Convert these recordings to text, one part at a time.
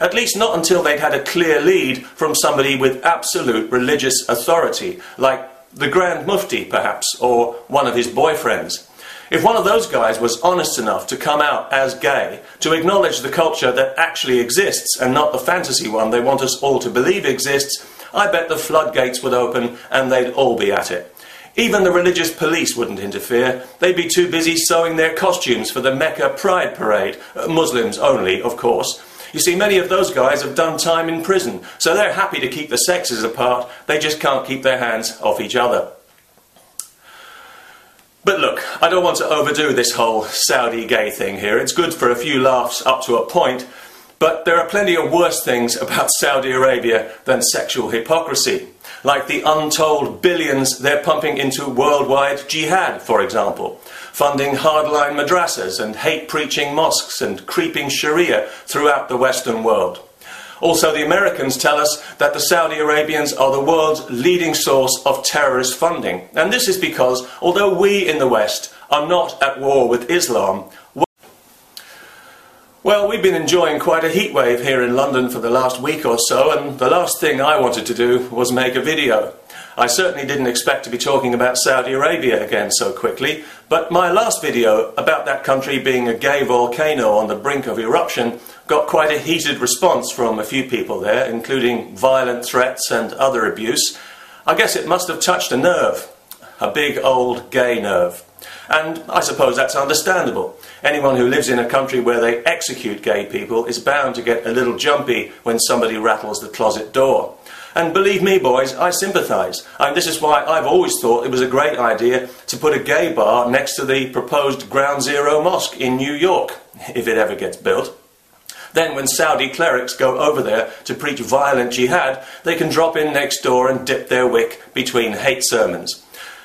At least not until they'd had a clear lead from somebody with absolute religious authority, like the Grand Mufti, perhaps, or one of his boyfriends. If one of those guys was honest enough to come out as gay, to acknowledge the culture that actually exists and not the fantasy one they want us all to believe exists, I bet the floodgates would open and they'd all be at it. Even the religious police wouldn't interfere. They'd be too busy sewing their costumes for the Mecca Pride Parade. Uh, Muslims only, of course. You see, many of those guys have done time in prison, so they're happy to keep the sexes apart. They just can't keep their hands off each other. But look, I don't want to overdo this whole Saudi gay thing here. It's good for a few laughs up to a point, but there are plenty of worse things about Saudi Arabia than sexual hypocrisy, like the untold billions they're pumping into worldwide jihad, for example, funding hardline madrasas and hate preaching mosques and creeping Sharia throughout the Western world. Also, the Americans tell us that the Saudi Arabians are the world's leading source of terrorist funding. And this is because, although we in the West are not at war with Islam, well, we've been enjoying quite a heatwave here in London for the last week or so, and the last thing I wanted to do was make a video. I certainly didn't expect to be talking about Saudi Arabia again so quickly, but my last video about that country being a gay volcano on the brink of eruption got quite a heated response from a few people there, including violent threats and other abuse. I guess it must have touched a nerve, a big old gay nerve. And I suppose that's understandable. Anyone who lives in a country where they execute gay people is bound to get a little jumpy when somebody rattles the closet door. And believe me, boys, I sympathise. And this is why I've always thought it was a great idea to put a gay bar next to the proposed Ground Zero Mosque in New York, if it ever gets built. Then, when Saudi clerics go over there to preach violent jihad, they can drop in next door and dip their wick between hate sermons.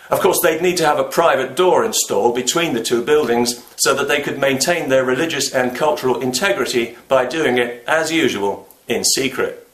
Of course, they'd need to have a private door installed between the two buildings so that they could maintain their religious and cultural integrity by doing it, as usual, in secret.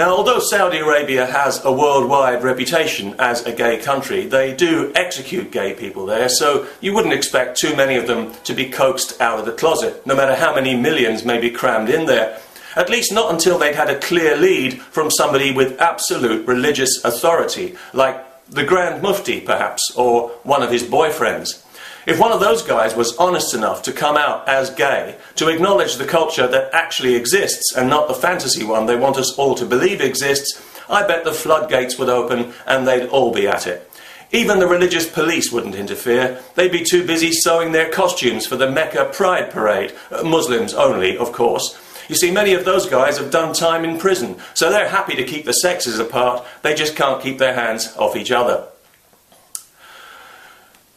Now, although Saudi Arabia has a worldwide reputation as a gay country, they do execute gay people there, so you wouldn't expect too many of them to be coaxed out of the closet, no matter how many millions may be crammed in there. At least not until they'd had a clear lead from somebody with absolute religious authority, like the Grand Mufti, perhaps, or one of his boyfriends. If one of those guys was honest enough to come out as gay, to acknowledge the culture that actually exists and not the fantasy one they want us all to believe exists, I bet the floodgates would open and they'd all be at it. Even the religious police wouldn't interfere. They'd be too busy sewing their costumes for the Mecca Pride Parade. Uh, Muslims only, of course. You see, many of those guys have done time in prison, so they're happy to keep the sexes apart. They just can't keep their hands off each other.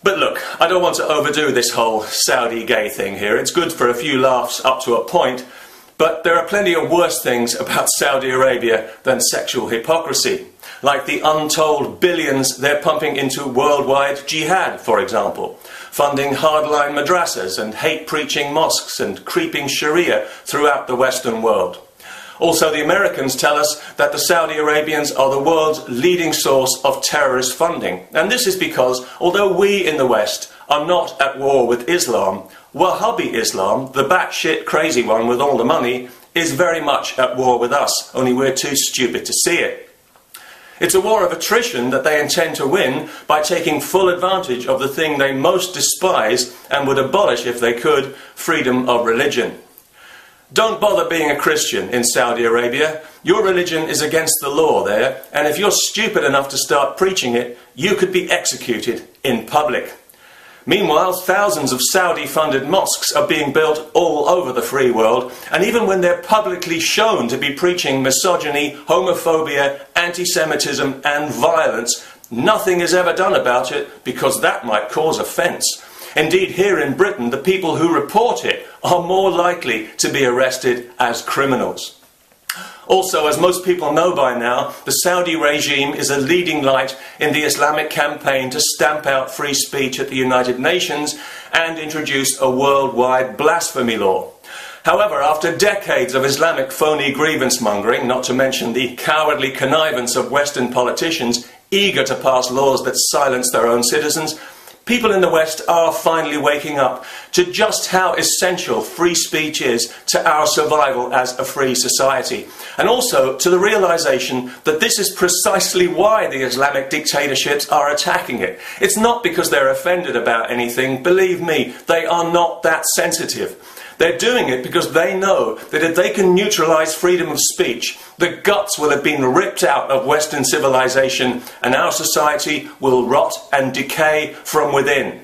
But look, I don't want to overdo this whole Saudi gay thing here. It's good for a few laughs up to a point, but there are plenty of worse things about Saudi Arabia than sexual hypocrisy, like the untold billions they're pumping into worldwide jihad, for example, funding hardline madrasas and hate preaching mosques and creeping Sharia throughout the Western world. Also, the Americans tell us that the Saudi Arabians are the world's leading source of terrorist funding. And this is because, although we in the West are not at war with Islam, Wahhabi Islam, the batshit crazy one with all the money, is very much at war with us, only we're too stupid to see it. It's a war of attrition that they intend to win by taking full advantage of the thing they most despise and would abolish if they could freedom of religion. Don't bother being a Christian in Saudi Arabia. Your religion is against the law there, and if you're stupid enough to start preaching it, you could be executed in public. Meanwhile, thousands of Saudi funded mosques are being built all over the free world, and even when they're publicly shown to be preaching misogyny, homophobia, anti Semitism, and violence, nothing is ever done about it because that might cause offence. Indeed, here in Britain, the people who report it are more likely to be arrested as criminals. Also, as most people know by now, the Saudi regime is a leading light in the Islamic campaign to stamp out free speech at the United Nations and introduce a worldwide blasphemy law. However, after decades of Islamic phony grievance mongering, not to mention the cowardly connivance of Western politicians eager to pass laws that silence their own citizens, People in the West are finally waking up to just how essential free speech is to our survival as a free society, and also to the realization that this is precisely why the Islamic dictatorships are attacking it. It's not because they're offended about anything, believe me, they are not that sensitive. They're doing it because they know that if they can neutralize freedom of speech, the guts will have been ripped out of Western civilization and our society will rot and decay from within.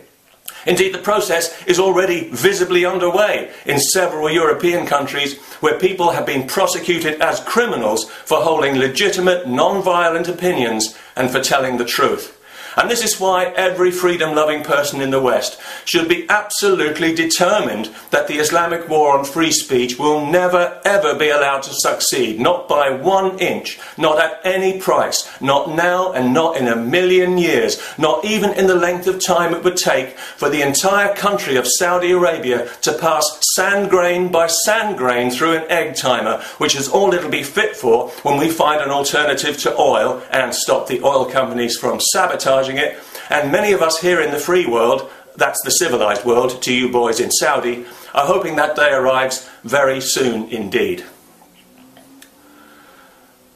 Indeed, the process is already visibly underway in several European countries where people have been prosecuted as criminals for holding legitimate, non violent opinions and for telling the truth. And this is why every freedom loving person in the West should be absolutely determined that the Islamic war on free speech will never ever be allowed to succeed, not by one inch, not at any price, not now and not in a million years, not even in the length of time it would take for the entire country of Saudi Arabia to pass sand grain by sand grain through an egg timer, which is all it'll be fit for when we find an alternative to oil and stop the oil companies from sabotaging it. And many of us here in the free world, that's the civilized world, to you boys in Saudi, are hoping that day arrives very soon indeed.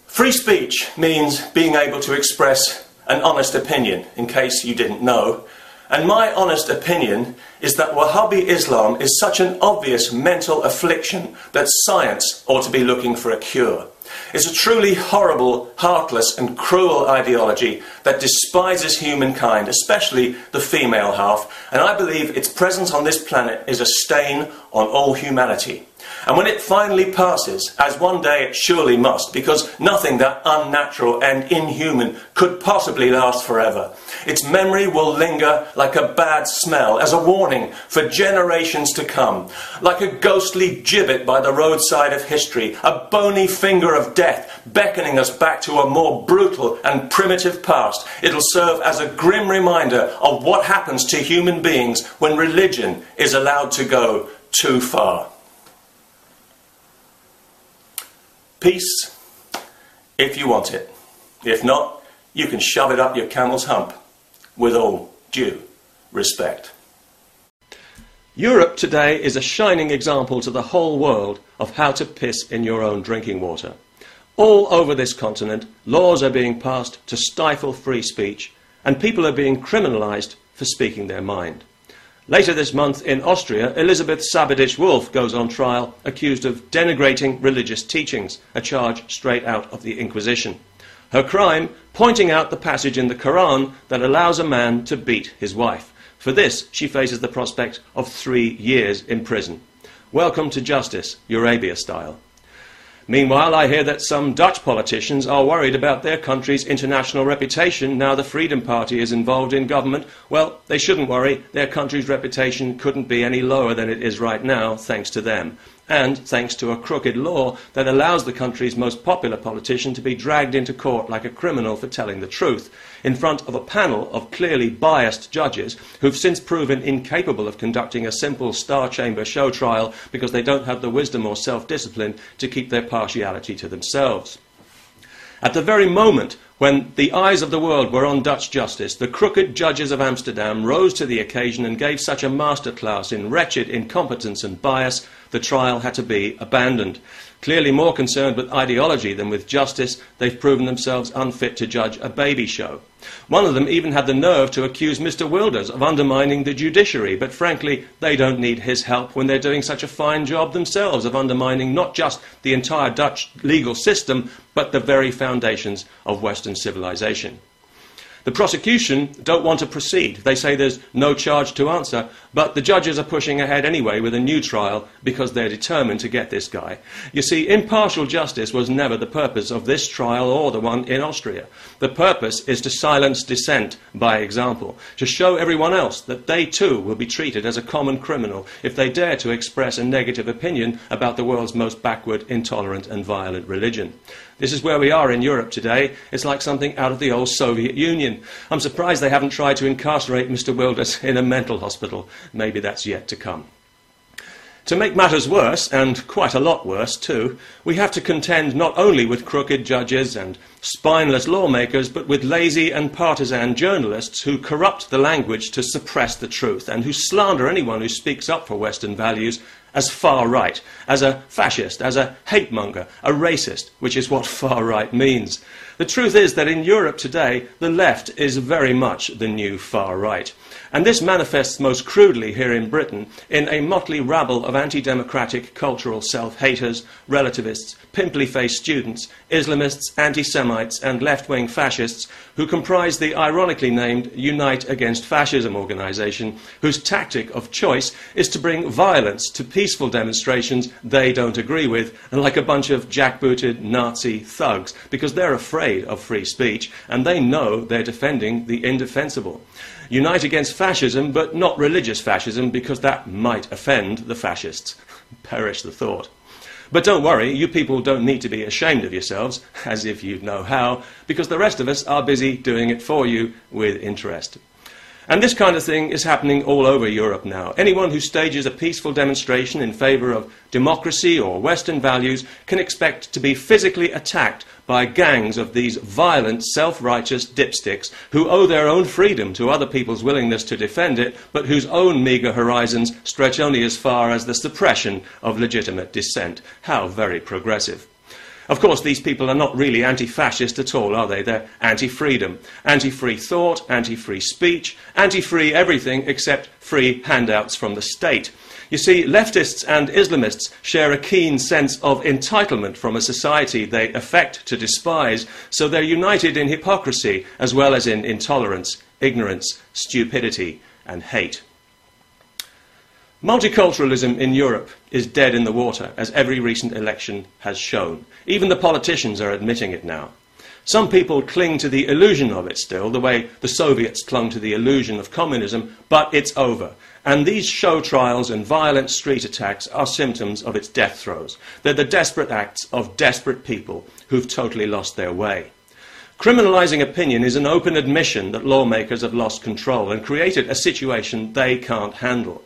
Free speech means being able to express an honest opinion, in case you didn't know. And my honest opinion is that Wahhabi Islam is such an obvious mental affliction that science ought to be looking for a cure is a truly horrible, heartless, and cruel ideology that despises humankind, especially the female half, and I believe its presence on this planet is a stain on all humanity. And when it finally passes, as one day it surely must, because nothing that unnatural and inhuman could possibly last forever, its memory will linger like a bad smell as a warning for generations to come, like a ghostly gibbet by the roadside of history, a bony finger of death beckoning us back to a more brutal and primitive past. It'll serve as a grim reminder of what happens to human beings when religion is allowed to go too far. Peace, if you want it. If not, you can shove it up your camel's hump, with all due respect. Europe today is a shining example to the whole world of how to piss in your own drinking water. All over this continent, laws are being passed to stifle free speech, and people are being criminalised for speaking their mind. Later this month in Austria, Elisabeth Sabaditsch Wolff goes on trial accused of denigrating religious teachings, a charge straight out of the Inquisition. Her crime, pointing out the passage in the Quran that allows a man to beat his wife. For this, she faces the prospect of three years in prison. Welcome to justice, Eurabia style. Meanwhile, I hear that some Dutch politicians are worried about their country's international reputation now the Freedom Party is involved in government. Well, they shouldn't worry. Their country's reputation couldn't be any lower than it is right now, thanks to them and thanks to a crooked law that allows the country's most popular politician to be dragged into court like a criminal for telling the truth, in front of a panel of clearly biased judges who've since proven incapable of conducting a simple star chamber show trial because they don't have the wisdom or self discipline to keep their partiality to themselves. At the very moment when the eyes of the world were on Dutch justice, the crooked judges of Amsterdam rose to the occasion and gave such a masterclass in wretched incompetence and bias, the trial had to be abandoned. Clearly more concerned with ideology than with justice, they've proven themselves unfit to judge a baby show. One of them even had the nerve to accuse Mr. Wilders of undermining the judiciary, but frankly, they don't need his help when they're doing such a fine job themselves of undermining not just the entire Dutch legal system, but the very foundations of Western civilization. The prosecution don't want to proceed. They say there's no charge to answer, but the judges are pushing ahead anyway with a new trial because they're determined to get this guy. You see, impartial justice was never the purpose of this trial or the one in Austria. The purpose is to silence dissent by example, to show everyone else that they too will be treated as a common criminal if they dare to express a negative opinion about the world's most backward, intolerant, and violent religion. This is where we are in Europe today. It's like something out of the old Soviet Union. I'm surprised they haven't tried to incarcerate Mr. Wilders in a mental hospital. Maybe that's yet to come. To make matters worse, and quite a lot worse too, we have to contend not only with crooked judges and spineless lawmakers, but with lazy and partisan journalists who corrupt the language to suppress the truth and who slander anyone who speaks up for Western values as far right, as a fascist, as a hate monger, a racist, which is what far right means. The truth is that in Europe today, the left is very much the new far right. And this manifests most crudely here in Britain in a motley rabble of anti democratic cultural self haters, relativists, pimply faced students, Islamists, anti Semites, and left wing fascists who comprise the ironically named Unite Against Fascism organisation, whose tactic of choice is to bring violence to peaceful demonstrations they don't agree with, and like a bunch of jackbooted Nazi thugs, because they're afraid of free speech and they know they're defending the indefensible. Unite against fascism, but not religious fascism, because that might offend the fascists. Perish the thought. But don't worry, you people don't need to be ashamed of yourselves, as if you'd know how, because the rest of us are busy doing it for you with interest. And this kind of thing is happening all over Europe now. Anyone who stages a peaceful demonstration in favour of democracy or Western values can expect to be physically attacked by gangs of these violent, self righteous dipsticks who owe their own freedom to other people's willingness to defend it, but whose own meagre horizons stretch only as far as the suppression of legitimate dissent. How very progressive. Of course, these people are not really anti fascist at all, are they? They're anti freedom, anti free thought, anti free speech, anti free everything except free handouts from the state. You see, leftists and Islamists share a keen sense of entitlement from a society they affect to despise, so they're united in hypocrisy as well as in intolerance, ignorance, stupidity, and hate. Multiculturalism in Europe is dead in the water, as every recent election has shown. Even the politicians are admitting it now. Some people cling to the illusion of it still, the way the Soviets clung to the illusion of communism, but it's over. And these show trials and violent street attacks are symptoms of its death throes. They're the desperate acts of desperate people who've totally lost their way. Criminalising opinion is an open admission that lawmakers have lost control and created a situation they can't handle.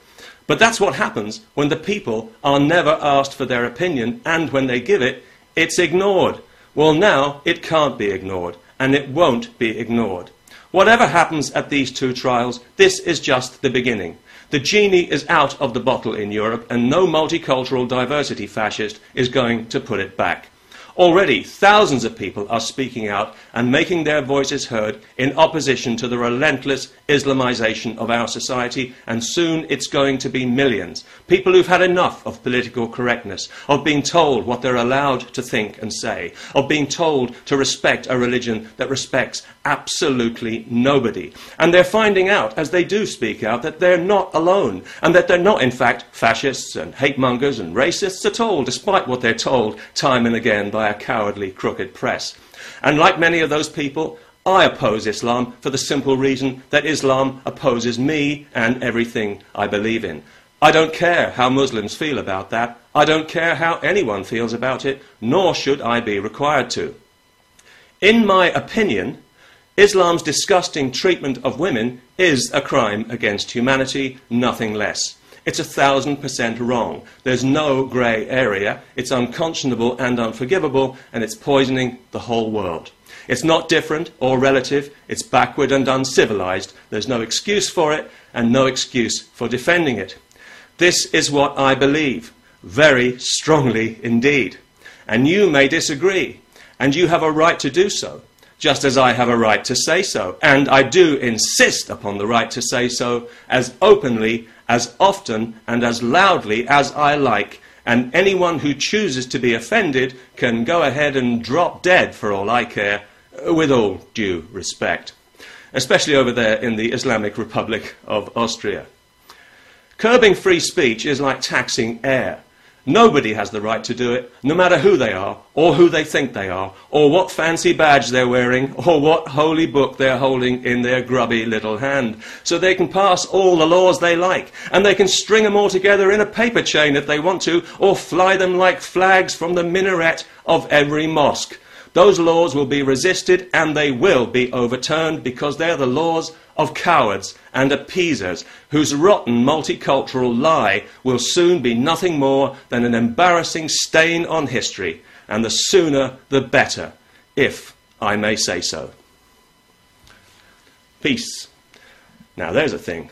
But that's what happens when the people are never asked for their opinion, and when they give it, it's ignored. Well, now it can't be ignored, and it won't be ignored. Whatever happens at these two trials, this is just the beginning. The genie is out of the bottle in Europe, and no multicultural diversity fascist is going to put it back. Already, thousands of people are speaking out and making their voices heard in opposition to the relentless Islamization of our society, and soon it's going to be millions. People who've had enough of political correctness, of being told what they're allowed to think and say, of being told to respect a religion that respects absolutely nobody. And they're finding out, as they do speak out, that they're not alone, and that they're not, in fact, fascists and hate mongers and racists at all, despite what they're told time and again by a cowardly, crooked press. And like many of those people, I oppose Islam for the simple reason that Islam opposes me and everything I believe in. I don't care how Muslims feel about that. I don't care how anyone feels about it, nor should I be required to. In my opinion, Islam's disgusting treatment of women is a crime against humanity, nothing less. It's a thousand percent wrong. There's no grey area. It's unconscionable and unforgivable, and it's poisoning the whole world. It's not different or relative. It's backward and uncivilized. There's no excuse for it, and no excuse for defending it. This is what I believe, very strongly indeed. And you may disagree, and you have a right to do so just as I have a right to say so. And I do insist upon the right to say so as openly, as often, and as loudly as I like. And anyone who chooses to be offended can go ahead and drop dead for all I care, with all due respect, especially over there in the Islamic Republic of Austria. Curbing free speech is like taxing air. Nobody has the right to do it, no matter who they are, or who they think they are, or what fancy badge they're wearing, or what holy book they're holding in their grubby little hand. So they can pass all the laws they like, and they can string them all together in a paper chain if they want to, or fly them like flags from the minaret of every mosque. Those laws will be resisted and they will be overturned because they're the laws of cowards and appeasers whose rotten multicultural lie will soon be nothing more than an embarrassing stain on history, and the sooner the better, if I may say so. Peace. Now there's a thing.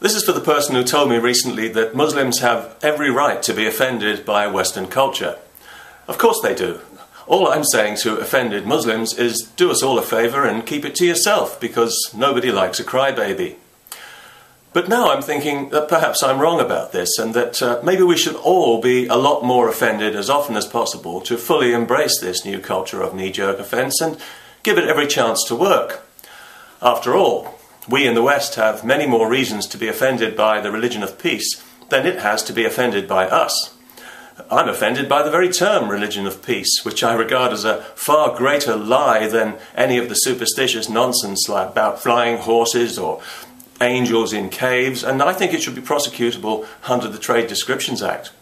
This is for the person who told me recently that Muslims have every right to be offended by Western culture. Of course they do. All I'm saying to offended Muslims is do us all a favour and keep it to yourself because nobody likes a crybaby. But now I'm thinking that perhaps I'm wrong about this and that uh, maybe we should all be a lot more offended as often as possible to fully embrace this new culture of knee jerk offence and give it every chance to work. After all, we in the West have many more reasons to be offended by the religion of peace than it has to be offended by us. I'm offended by the very term religion of peace, which I regard as a far greater lie than any of the superstitious nonsense like about flying horses or angels in caves, and I think it should be prosecutable under the Trade Descriptions Act.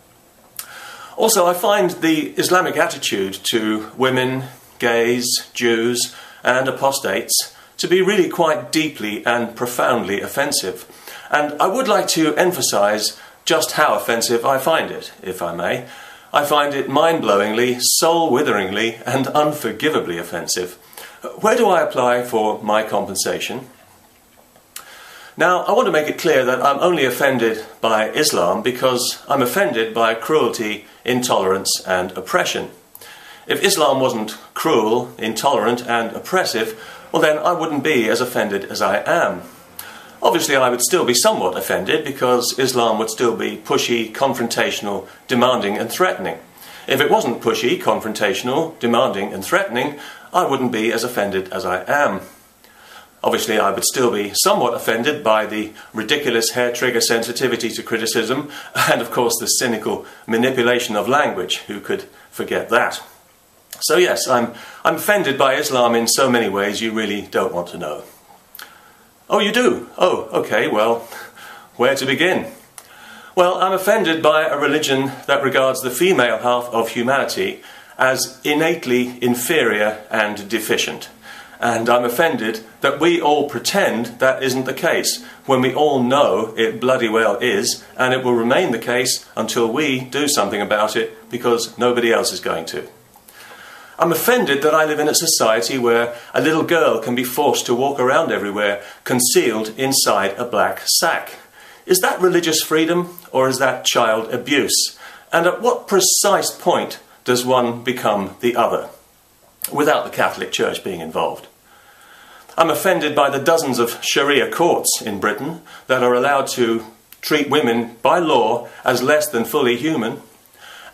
Also, I find the Islamic attitude to women, gays, Jews, and apostates to be really quite deeply and profoundly offensive. And I would like to emphasize just how offensive I find it, if I may. I find it mind blowingly, soul witheringly, and unforgivably offensive. Where do I apply for my compensation? Now, I want to make it clear that I'm only offended by Islam because I'm offended by cruelty, intolerance, and oppression. If Islam wasn't cruel, intolerant, and oppressive, well, then I wouldn't be as offended as I am. Obviously, I would still be somewhat offended because Islam would still be pushy, confrontational, demanding, and threatening. If it wasn't pushy, confrontational, demanding, and threatening, I wouldn't be as offended as I am. Obviously, I would still be somewhat offended by the ridiculous hair trigger sensitivity to criticism, and of course the cynical manipulation of language. Who could forget that? So, yes, I'm, I'm offended by Islam in so many ways you really don't want to know. Oh, you do? Oh, okay, well, where to begin? Well, I'm offended by a religion that regards the female half of humanity as innately inferior and deficient. And I'm offended that we all pretend that isn't the case, when we all know it bloody well is, and it will remain the case until we do something about it because nobody else is going to. I'm offended that I live in a society where a little girl can be forced to walk around everywhere concealed inside a black sack. Is that religious freedom or is that child abuse? And at what precise point does one become the other? Without the Catholic Church being involved. I'm offended by the dozens of Sharia courts in Britain that are allowed to treat women by law as less than fully human,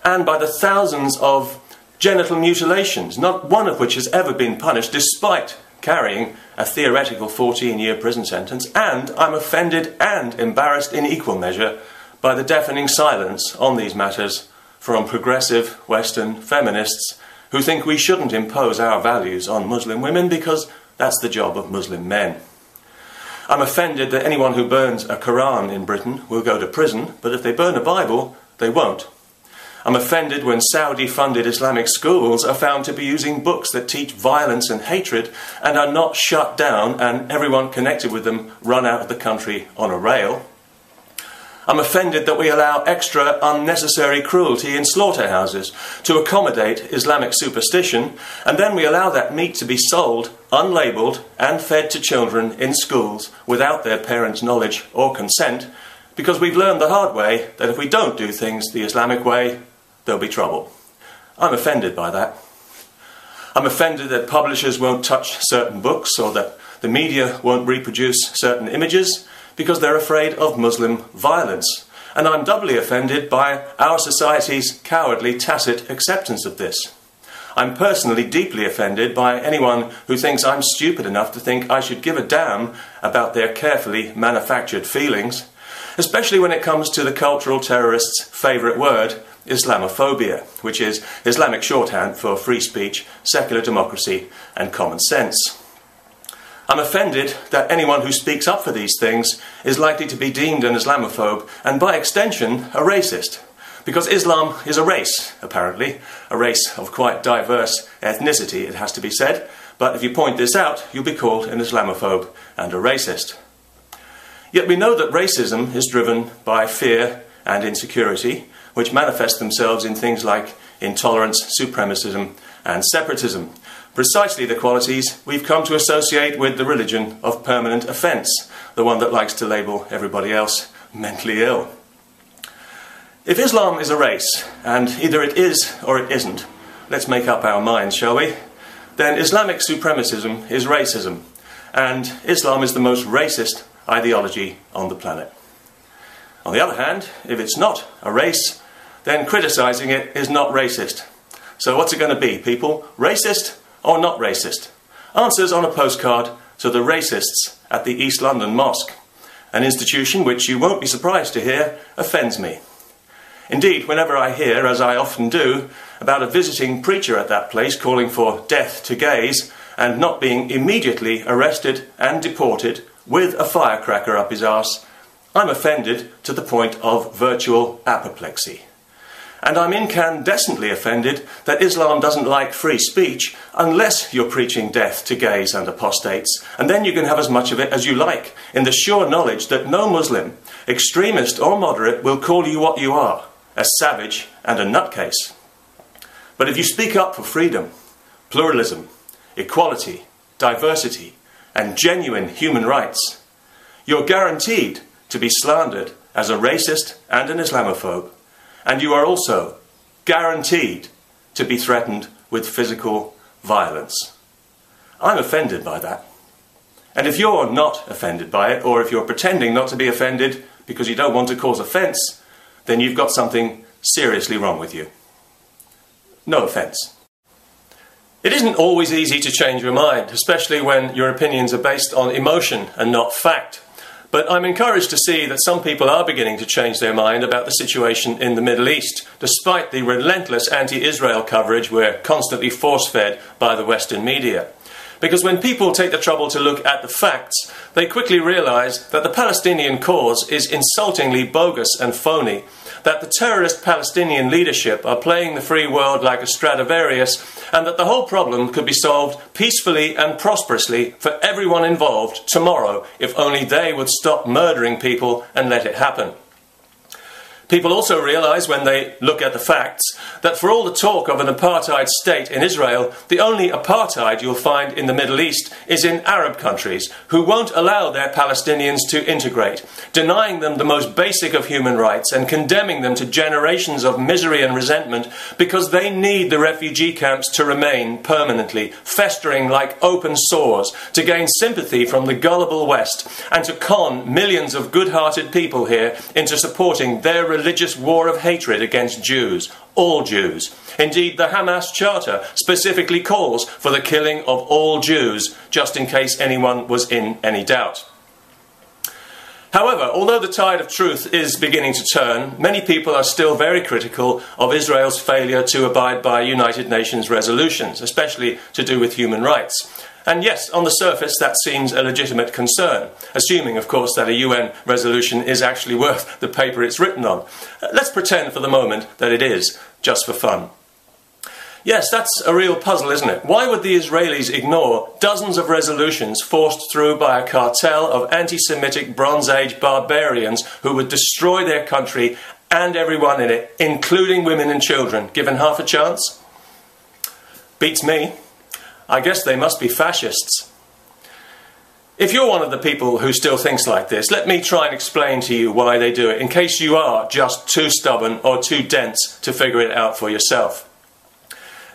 and by the thousands of genital mutilations, not one of which has ever been punished despite carrying a theoretical 14 year prison sentence, and I'm offended and embarrassed in equal measure by the deafening silence on these matters from progressive Western feminists who think we shouldn't impose our values on Muslim women because that's the job of Muslim men. I'm offended that anyone who burns a Quran in Britain will go to prison, but if they burn a Bible, they won't. I'm offended when Saudi funded Islamic schools are found to be using books that teach violence and hatred and are not shut down and everyone connected with them run out of the country on a rail. I'm offended that we allow extra unnecessary cruelty in slaughterhouses to accommodate Islamic superstition, and then we allow that meat to be sold, unlabeled, and fed to children in schools without their parents' knowledge or consent, because we've learned the hard way that if we don't do things the Islamic way, there'll be trouble. I'm offended by that. I'm offended that publishers won't touch certain books or that the media won't reproduce certain images because they're afraid of Muslim violence. And I'm doubly offended by our society's cowardly, tacit acceptance of this. I'm personally deeply offended by anyone who thinks I'm stupid enough to think I should give a damn about their carefully manufactured feelings, especially when it comes to the cultural terrorists' favourite word, Islamophobia, which is Islamic shorthand for free speech, secular democracy, and common sense. I'm offended that anyone who speaks up for these things is likely to be deemed an Islamophobe and, by extension, a racist. Because Islam is a race, apparently, a race of quite diverse ethnicity, it has to be said, but if you point this out, you'll be called an Islamophobe and a racist. Yet we know that racism is driven by fear and insecurity, which manifest themselves in things like intolerance, supremacism, and separatism. Precisely the qualities we've come to associate with the religion of permanent offence, the one that likes to label everybody else mentally ill. If Islam is a race, and either it is or it isn't, let's make up our minds, shall we? Then Islamic supremacism is racism, and Islam is the most racist ideology on the planet. On the other hand, if it's not a race, then criticising it is not racist. So what's it going to be, people? Racist or not racist? Answers on a postcard to the racists at the East London Mosque, an institution which you won't be surprised to hear offends me. Indeed, whenever I hear, as I often do, about a visiting preacher at that place calling for death to gays and not being immediately arrested and deported with a firecracker up his arse, I'm offended to the point of virtual apoplexy. And I'm incandescently offended that Islam doesn't like free speech unless you're preaching death to gays and apostates. And then you can have as much of it as you like, in the sure knowledge that no Muslim, extremist or moderate, will call you what you are a savage and a nutcase. But if you speak up for freedom, pluralism, equality, diversity, and genuine human rights, you're guaranteed to be slandered as a racist and an Islamophobe, and you are also guaranteed to be threatened with physical violence. I'm offended by that. And if you're not offended by it, or if you're pretending not to be offended because you don't want to cause offence, then you've got something seriously wrong with you. No offence. It isn't always easy to change your mind, especially when your opinions are based on emotion and not fact. But I'm encouraged to see that some people are beginning to change their mind about the situation in the Middle East, despite the relentless anti Israel coverage we're constantly force fed by the Western media. Because when people take the trouble to look at the facts, they quickly realize that the Palestinian cause is insultingly bogus and phony, that the terrorist Palestinian leadership are playing the free world like a Stradivarius, and that the whole problem could be solved peacefully and prosperously for everyone involved tomorrow if only they would stop murdering people and let it happen. People also realise when they look at the facts that for all the talk of an apartheid state in Israel, the only apartheid you'll find in the Middle East is in Arab countries who won't allow their Palestinians to integrate, denying them the most basic of human rights and condemning them to generations of misery and resentment because they need the refugee camps to remain permanently, festering like open sores, to gain sympathy from the gullible West and to con millions of good hearted people here into supporting their religion religious war of hatred against Jews, all Jews. Indeed, the Hamas Charter specifically calls for the killing of all Jews, just in case anyone was in any doubt. However, although the tide of truth is beginning to turn, many people are still very critical of Israel's failure to abide by United Nations resolutions, especially to do with human rights. And yes, on the surface, that seems a legitimate concern, assuming, of course, that a UN resolution is actually worth the paper it's written on. Uh, let's pretend for the moment that it is, just for fun. Yes, that's a real puzzle, isn't it? Why would the Israelis ignore dozens of resolutions forced through by a cartel of anti Semitic Bronze Age barbarians who would destroy their country and everyone in it, including women and children, given half a chance? Beats me. I guess they must be fascists. If you're one of the people who still thinks like this, let me try and explain to you why they do it, in case you are just too stubborn or too dense to figure it out for yourself.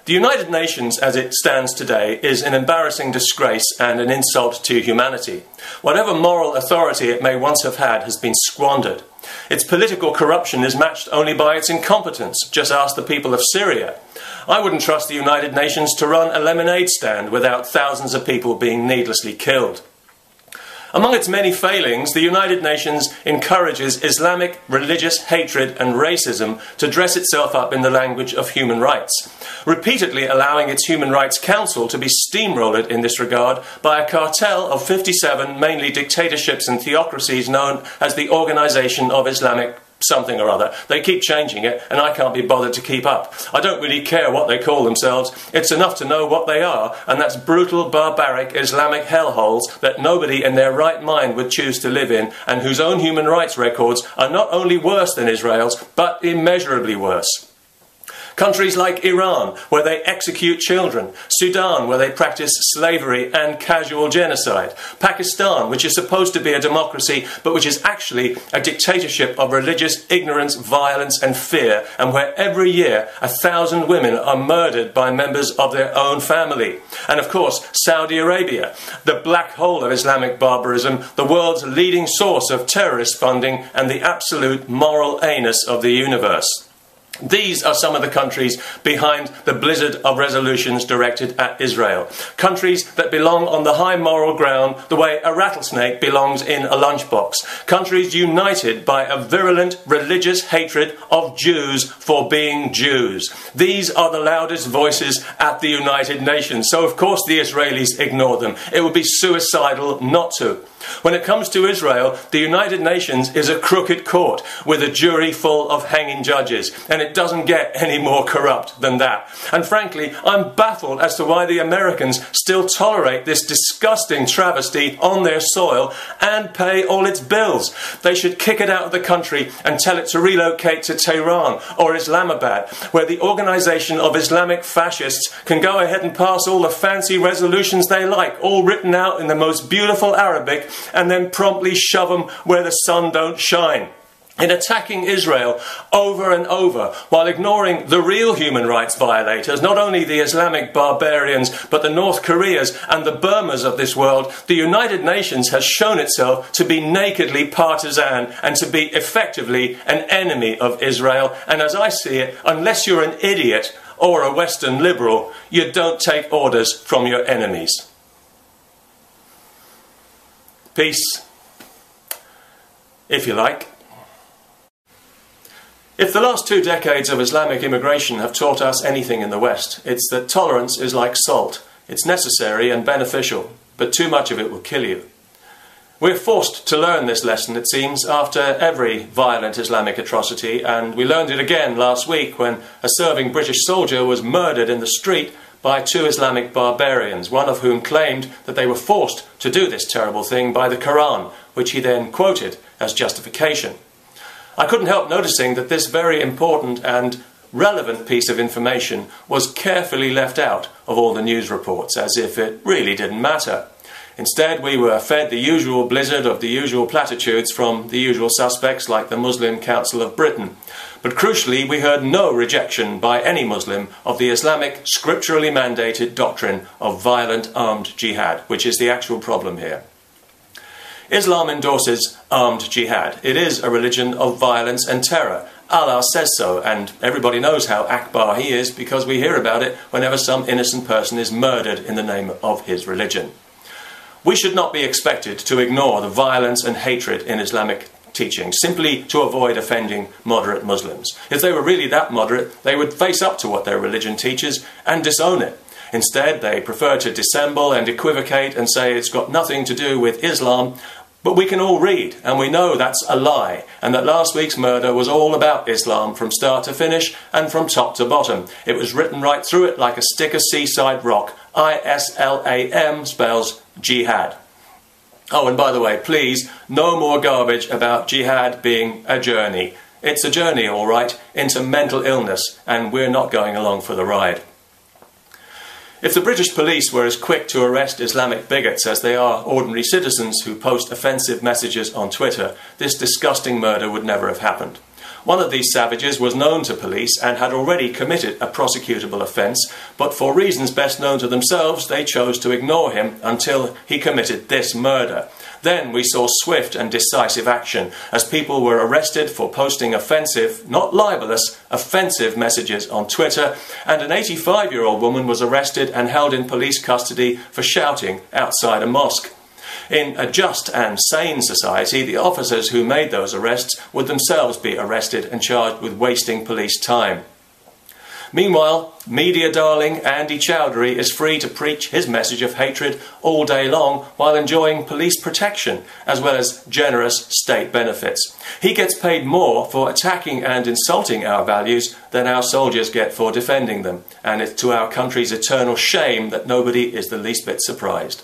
The United Nations, as it stands today, is an embarrassing disgrace and an insult to humanity. Whatever moral authority it may once have had has been squandered. Its political corruption is matched only by its incompetence. Just ask the people of Syria. I wouldn't trust the United Nations to run a lemonade stand without thousands of people being needlessly killed. Among its many failings, the United Nations encourages Islamic religious hatred and racism to dress itself up in the language of human rights, repeatedly allowing its Human Rights Council to be steamrolled in this regard by a cartel of 57 mainly dictatorships and theocracies known as the Organization of Islamic something or other. They keep changing it, and I can't be bothered to keep up. I don't really care what they call themselves. It's enough to know what they are, and that's brutal, barbaric Islamic hellholes that nobody in their right mind would choose to live in, and whose own human rights records are not only worse than Israel's, but immeasurably worse. Countries like Iran, where they execute children. Sudan, where they practice slavery and casual genocide. Pakistan, which is supposed to be a democracy, but which is actually a dictatorship of religious ignorance, violence, and fear, and where every year a thousand women are murdered by members of their own family. And of course, Saudi Arabia, the black hole of Islamic barbarism, the world's leading source of terrorist funding, and the absolute moral anus of the universe. These are some of the countries behind the blizzard of resolutions directed at Israel. Countries that belong on the high moral ground the way a rattlesnake belongs in a lunchbox. Countries united by a virulent religious hatred of Jews for being Jews. These are the loudest voices at the United Nations. So, of course, the Israelis ignore them. It would be suicidal not to. When it comes to Israel, the United Nations is a crooked court with a jury full of hanging judges, and it doesn't get any more corrupt than that. And frankly, I'm baffled as to why the Americans still tolerate this disgusting travesty on their soil and pay all its bills. They should kick it out of the country and tell it to relocate to Tehran or Islamabad, where the Organization of Islamic Fascists can go ahead and pass all the fancy resolutions they like, all written out in the most beautiful Arabic and then promptly shove them where the sun don't shine in attacking Israel over and over while ignoring the real human rights violators, not only the Islamic barbarians, but the North Koreas and the Burmas of this world, the United Nations has shown itself to be nakedly partisan and to be effectively an enemy of Israel. And as I see it, unless you're an idiot or a Western liberal, you don't take orders from your enemies. Peace, if you like. If the last two decades of Islamic immigration have taught us anything in the West, it's that tolerance is like salt. It's necessary and beneficial, but too much of it will kill you. We're forced to learn this lesson, it seems, after every violent Islamic atrocity, and we learned it again last week when a serving British soldier was murdered in the street by two Islamic barbarians, one of whom claimed that they were forced to do this terrible thing by the Quran, which he then quoted as justification. I couldn't help noticing that this very important and relevant piece of information was carefully left out of all the news reports, as if it really didn't matter. Instead, we were fed the usual blizzard of the usual platitudes from the usual suspects like the Muslim Council of Britain. But crucially, we heard no rejection by any Muslim of the Islamic scripturally mandated doctrine of violent armed jihad, which is the actual problem here. Islam endorses armed jihad. It is a religion of violence and terror. Allah says so, and everybody knows how Akbar he is because we hear about it whenever some innocent person is murdered in the name of his religion. We should not be expected to ignore the violence and hatred in Islamic teaching simply to avoid offending moderate Muslims. If they were really that moderate, they would face up to what their religion teaches and disown it. Instead, they prefer to dissemble and equivocate and say it's got nothing to do with Islam. But we can all read, and we know that's a lie, and that last week's murder was all about Islam from start to finish and from top to bottom. It was written right through it like a stick of seaside rock. I S L A M spells jihad. Oh, and by the way, please, no more garbage about jihad being a journey. It's a journey, all right, into mental illness, and we're not going along for the ride. If the British police were as quick to arrest Islamic bigots as they are ordinary citizens who post offensive messages on Twitter, this disgusting murder would never have happened. One of these savages was known to police and had already committed a prosecutable offence, but for reasons best known to themselves, they chose to ignore him until he committed this murder. Then we saw swift and decisive action as people were arrested for posting offensive, not libelous, offensive messages on Twitter, and an 85 year old woman was arrested and held in police custody for shouting outside a mosque. In a just and sane society, the officers who made those arrests would themselves be arrested and charged with wasting police time. Meanwhile, media darling Anjem Choudary is free to preach his message of hatred all day long while enjoying police protection as well as generous state benefits. He gets paid more for attacking and insulting our values than our soldiers get for defending them, and it's to our country's eternal shame that nobody is the least bit surprised.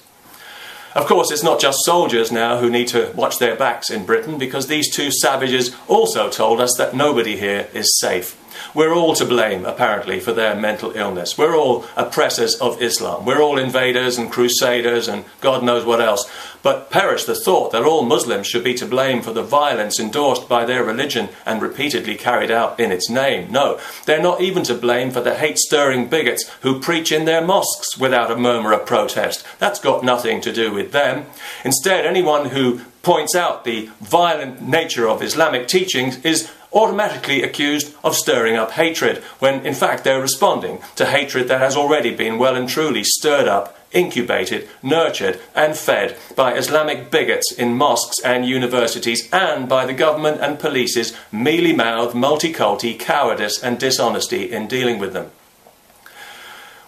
Of course, it's not just soldiers now who need to watch their backs in Britain because these two savages also told us that nobody here is safe. We're all to blame, apparently, for their mental illness. We're all oppressors of Islam. We're all invaders and crusaders and God knows what else. But perish the thought that all Muslims should be to blame for the violence endorsed by their religion and repeatedly carried out in its name. No, they're not even to blame for the hate stirring bigots who preach in their mosques without a murmur of protest. That's got nothing to do with them. Instead, anyone who points out the violent nature of Islamic teachings is automatically accused of stirring up hatred, when in fact they're responding to hatred that has already been well and truly stirred up, incubated, nurtured, and fed by Islamic bigots in mosques and universities, and by the government and police's mealy mouthed, multiculti cowardice and dishonesty in dealing with them.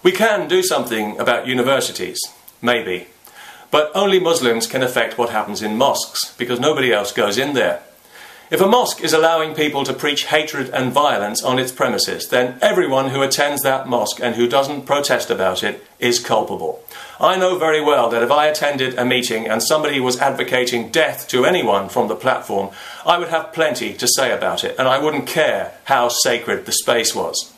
We can do something about universities, maybe. But only Muslims can affect what happens in mosques, because nobody else goes in there. If a mosque is allowing people to preach hatred and violence on its premises, then everyone who attends that mosque and who doesn't protest about it is culpable. I know very well that if I attended a meeting and somebody was advocating death to anyone from the platform, I would have plenty to say about it, and I wouldn't care how sacred the space was.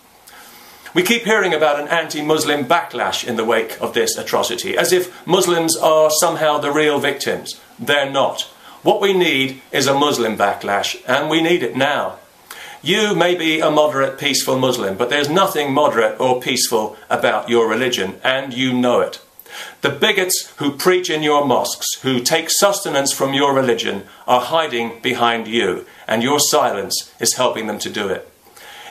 We keep hearing about an anti Muslim backlash in the wake of this atrocity, as if Muslims are somehow the real victims. They're not. What we need is a Muslim backlash, and we need it now. You may be a moderate, peaceful Muslim, but there's nothing moderate or peaceful about your religion, and you know it. The bigots who preach in your mosques, who take sustenance from your religion, are hiding behind you, and your silence is helping them to do it.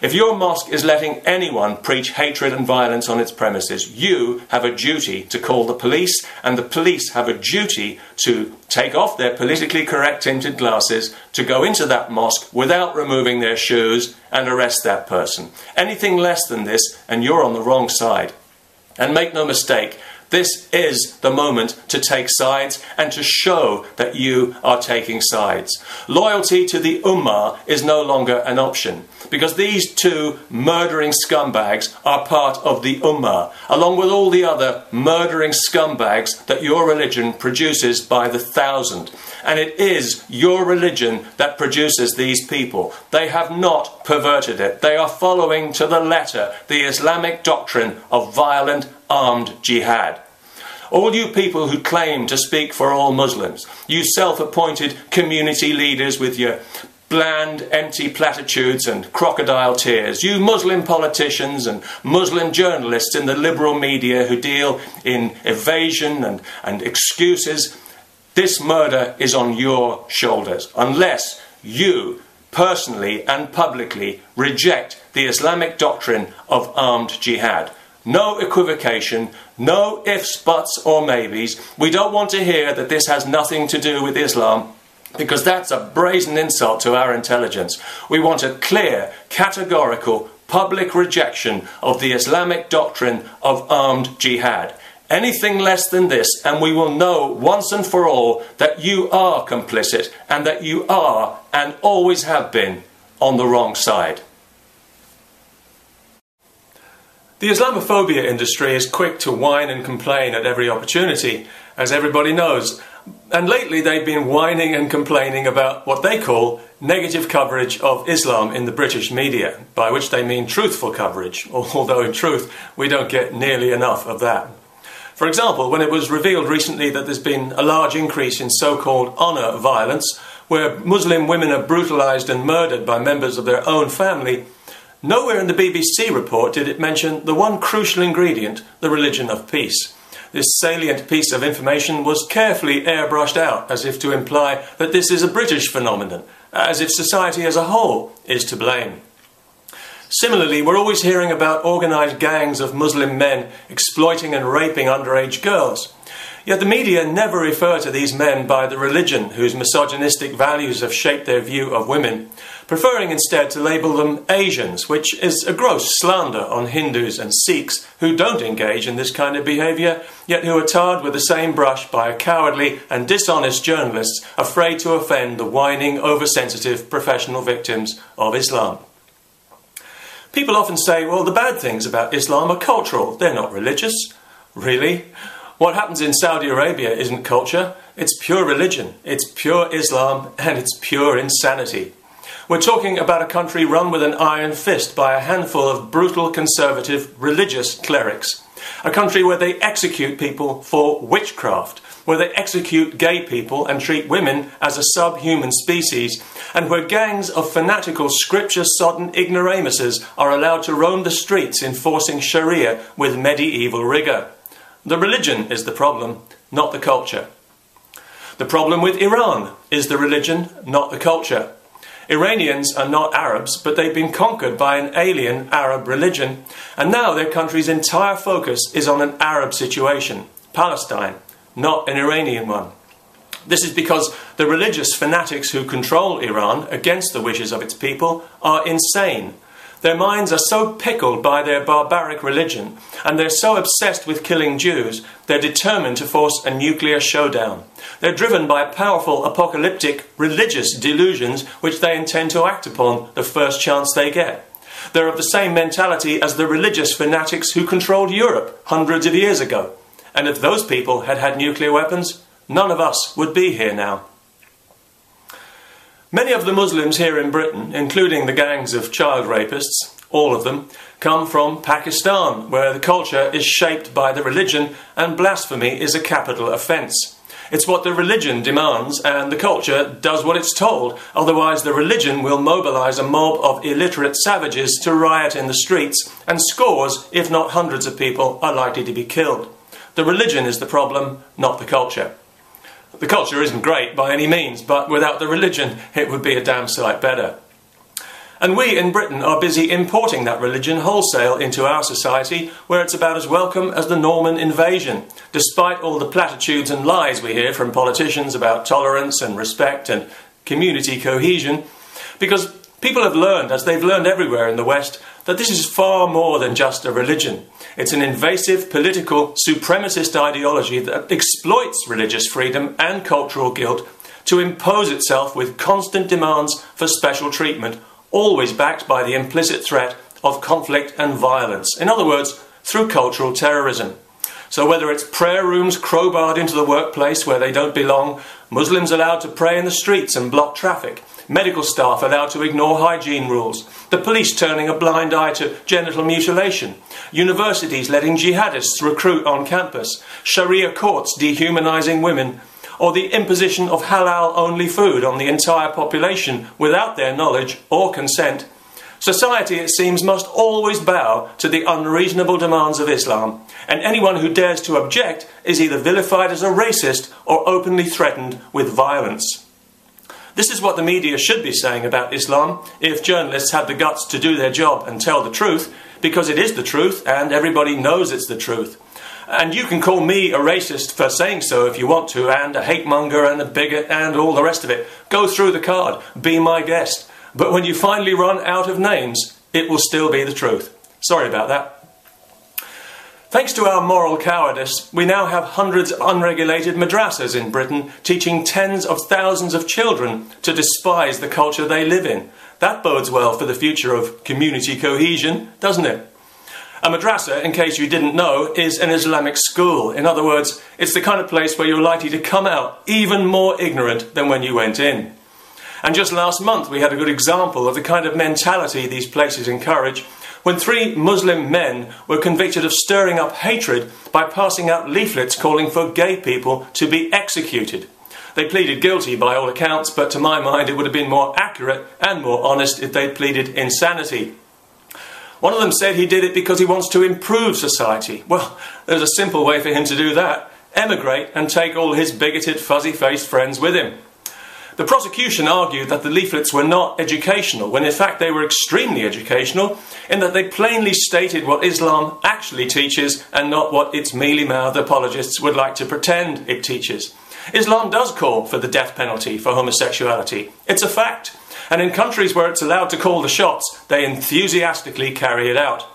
If your mosque is letting anyone preach hatred and violence on its premises, you have a duty to call the police, and the police have a duty to take off their politically correct tinted glasses, to go into that mosque without removing their shoes, and arrest that person. Anything less than this, and you're on the wrong side. And make no mistake, this is the moment to take sides and to show that you are taking sides. Loyalty to the Ummah is no longer an option because these two murdering scumbags are part of the Ummah, along with all the other murdering scumbags that your religion produces by the thousand. And it is your religion that produces these people. They have not perverted it, they are following to the letter the Islamic doctrine of violent armed jihad. All you people who claim to speak for all Muslims, you self appointed community leaders with your bland, empty platitudes and crocodile tears, you Muslim politicians and Muslim journalists in the liberal media who deal in evasion and, and excuses, this murder is on your shoulders unless you personally and publicly reject the Islamic doctrine of armed jihad. No equivocation, no ifs, buts, or maybes. We don't want to hear that this has nothing to do with Islam because that's a brazen insult to our intelligence. We want a clear, categorical, public rejection of the Islamic doctrine of armed jihad. Anything less than this, and we will know once and for all that you are complicit and that you are and always have been on the wrong side. The Islamophobia industry is quick to whine and complain at every opportunity, as everybody knows. And lately they've been whining and complaining about what they call negative coverage of Islam in the British media, by which they mean truthful coverage, although in truth we don't get nearly enough of that. For example, when it was revealed recently that there's been a large increase in so called honour violence, where Muslim women are brutalised and murdered by members of their own family, Nowhere in the BBC report did it mention the one crucial ingredient, the religion of peace. This salient piece of information was carefully airbrushed out as if to imply that this is a British phenomenon, as if society as a whole is to blame. Similarly, we're always hearing about organised gangs of Muslim men exploiting and raping underage girls. Yet the media never refer to these men by the religion whose misogynistic values have shaped their view of women, preferring instead to label them Asians, which is a gross slander on Hindus and Sikhs who don't engage in this kind of behaviour, yet who are tarred with the same brush by a cowardly and dishonest journalists afraid to offend the whining, oversensitive professional victims of Islam. People often say, well, the bad things about Islam are cultural, they're not religious. Really? What happens in Saudi Arabia isn't culture, it's pure religion, it's pure Islam, and it's pure insanity. We're talking about a country run with an iron fist by a handful of brutal, conservative, religious clerics. A country where they execute people for witchcraft, where they execute gay people and treat women as a subhuman species, and where gangs of fanatical, scripture sodden ignoramuses are allowed to roam the streets enforcing Sharia with medieval rigour. The religion is the problem, not the culture. The problem with Iran is the religion, not the culture. Iranians are not Arabs, but they've been conquered by an alien Arab religion, and now their country's entire focus is on an Arab situation Palestine, not an Iranian one. This is because the religious fanatics who control Iran against the wishes of its people are insane their minds are so pickled by their barbaric religion, and they're so obsessed with killing Jews, they're determined to force a nuclear showdown. They're driven by powerful apocalyptic religious delusions which they intend to act upon the first chance they get. They're of the same mentality as the religious fanatics who controlled Europe hundreds of years ago. And if those people had had nuclear weapons, none of us would be here now. Many of the Muslims here in Britain, including the gangs of child rapists, all of them, come from Pakistan, where the culture is shaped by the religion and blasphemy is a capital offence. It's what the religion demands, and the culture does what it's told. Otherwise, the religion will mobilise a mob of illiterate savages to riot in the streets, and scores, if not hundreds of people, are likely to be killed. The religion is the problem, not the culture. The culture isn't great by any means, but without the religion, it would be a damn sight better. And we in Britain are busy importing that religion wholesale into our society, where it's about as welcome as the Norman invasion, despite all the platitudes and lies we hear from politicians about tolerance and respect and community cohesion. Because people have learned, as they've learned everywhere in the West, that this is far more than just a religion. It's an invasive political supremacist ideology that exploits religious freedom and cultural guilt to impose itself with constant demands for special treatment, always backed by the implicit threat of conflict and violence. In other words, through cultural terrorism. So, whether it's prayer rooms crowbarred into the workplace where they don't belong, Muslims allowed to pray in the streets and block traffic, medical staff allowed to ignore hygiene rules, the police turning a blind eye to genital mutilation, universities letting jihadists recruit on campus, Sharia courts dehumanizing women, or the imposition of halal only food on the entire population without their knowledge or consent. Society, it seems, must always bow to the unreasonable demands of Islam, and anyone who dares to object is either vilified as a racist or openly threatened with violence. This is what the media should be saying about Islam if journalists had the guts to do their job and tell the truth, because it is the truth and everybody knows it's the truth. And you can call me a racist for saying so if you want to, and a hate monger and a bigot and all the rest of it. Go through the card, be my guest. But when you finally run out of names, it will still be the truth. Sorry about that. Thanks to our moral cowardice, we now have hundreds of unregulated madrasas in Britain teaching tens of thousands of children to despise the culture they live in. That bodes well for the future of community cohesion, doesn't it? A madrasa, in case you didn't know, is an Islamic school. In other words, it's the kind of place where you're likely to come out even more ignorant than when you went in. And just last month, we had a good example of the kind of mentality these places encourage when three Muslim men were convicted of stirring up hatred by passing out leaflets calling for gay people to be executed. They pleaded guilty by all accounts, but to my mind it would have been more accurate and more honest if they'd pleaded insanity. One of them said he did it because he wants to improve society. Well, there's a simple way for him to do that emigrate and take all his bigoted, fuzzy faced friends with him. The prosecution argued that the leaflets were not educational, when in fact they were extremely educational, in that they plainly stated what Islam actually teaches and not what its mealy mouthed apologists would like to pretend it teaches. Islam does call for the death penalty for homosexuality. It's a fact. And in countries where it's allowed to call the shots, they enthusiastically carry it out.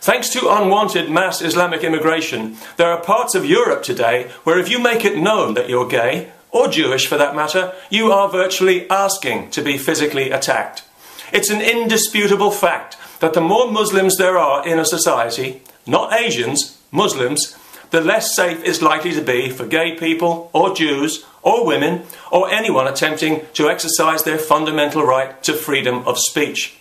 Thanks to unwanted mass Islamic immigration, there are parts of Europe today where if you make it known that you're gay, or Jewish for that matter, you are virtually asking to be physically attacked. It's an indisputable fact that the more Muslims there are in a society, not Asians, Muslims, the less safe it's likely to be for gay people, or Jews, or women, or anyone attempting to exercise their fundamental right to freedom of speech.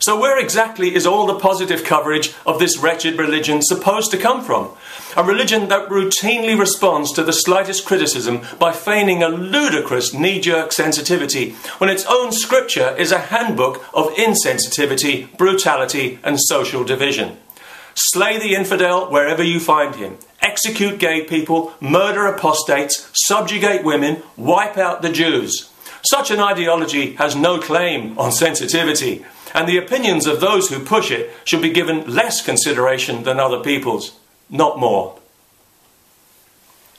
So, where exactly is all the positive coverage of this wretched religion supposed to come from? A religion that routinely responds to the slightest criticism by feigning a ludicrous knee jerk sensitivity, when its own scripture is a handbook of insensitivity, brutality, and social division. Slay the infidel wherever you find him. Execute gay people, murder apostates, subjugate women, wipe out the Jews. Such an ideology has no claim on sensitivity and the opinions of those who push it should be given less consideration than other people's, not more.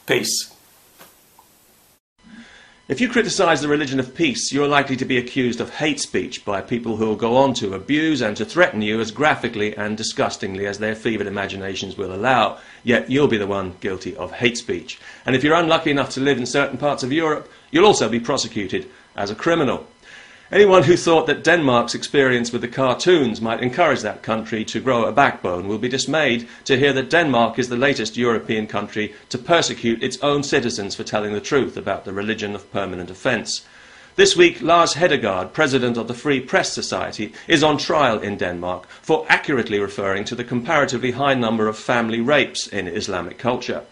Peace. If you criticise the religion of peace, you're likely to be accused of hate speech by people who will go on to abuse and to threaten you as graphically and disgustingly as their fevered imaginations will allow. Yet you'll be the one guilty of hate speech. And if you're unlucky enough to live in certain parts of Europe, you'll also be prosecuted as a criminal. Anyone who thought that Denmark's experience with the cartoons might encourage that country to grow a backbone will be dismayed to hear that Denmark is the latest European country to persecute its own citizens for telling the truth about the religion of permanent offence. This week, Lars Hedegaard, president of the Free Press Society, is on trial in Denmark for accurately referring to the comparatively high number of family rapes in Islamic culture.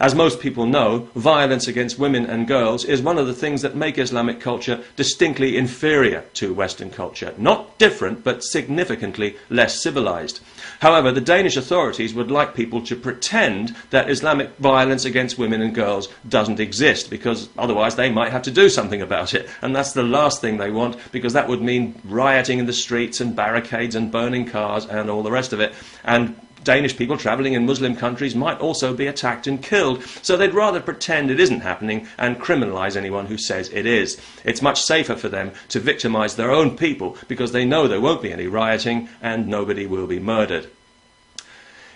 As most people know, violence against women and girls is one of the things that make Islamic culture distinctly inferior to Western culture. Not different, but significantly less civilized. However, the Danish authorities would like people to pretend that Islamic violence against women and girls doesn't exist, because otherwise they might have to do something about it. And that's the last thing they want, because that would mean rioting in the streets and barricades and burning cars and all the rest of it. And Danish people travelling in Muslim countries might also be attacked and killed. So they'd rather pretend it isn't happening and criminalise anyone who says it is. It's much safer for them to victimise their own people because they know there won't be any rioting and nobody will be murdered.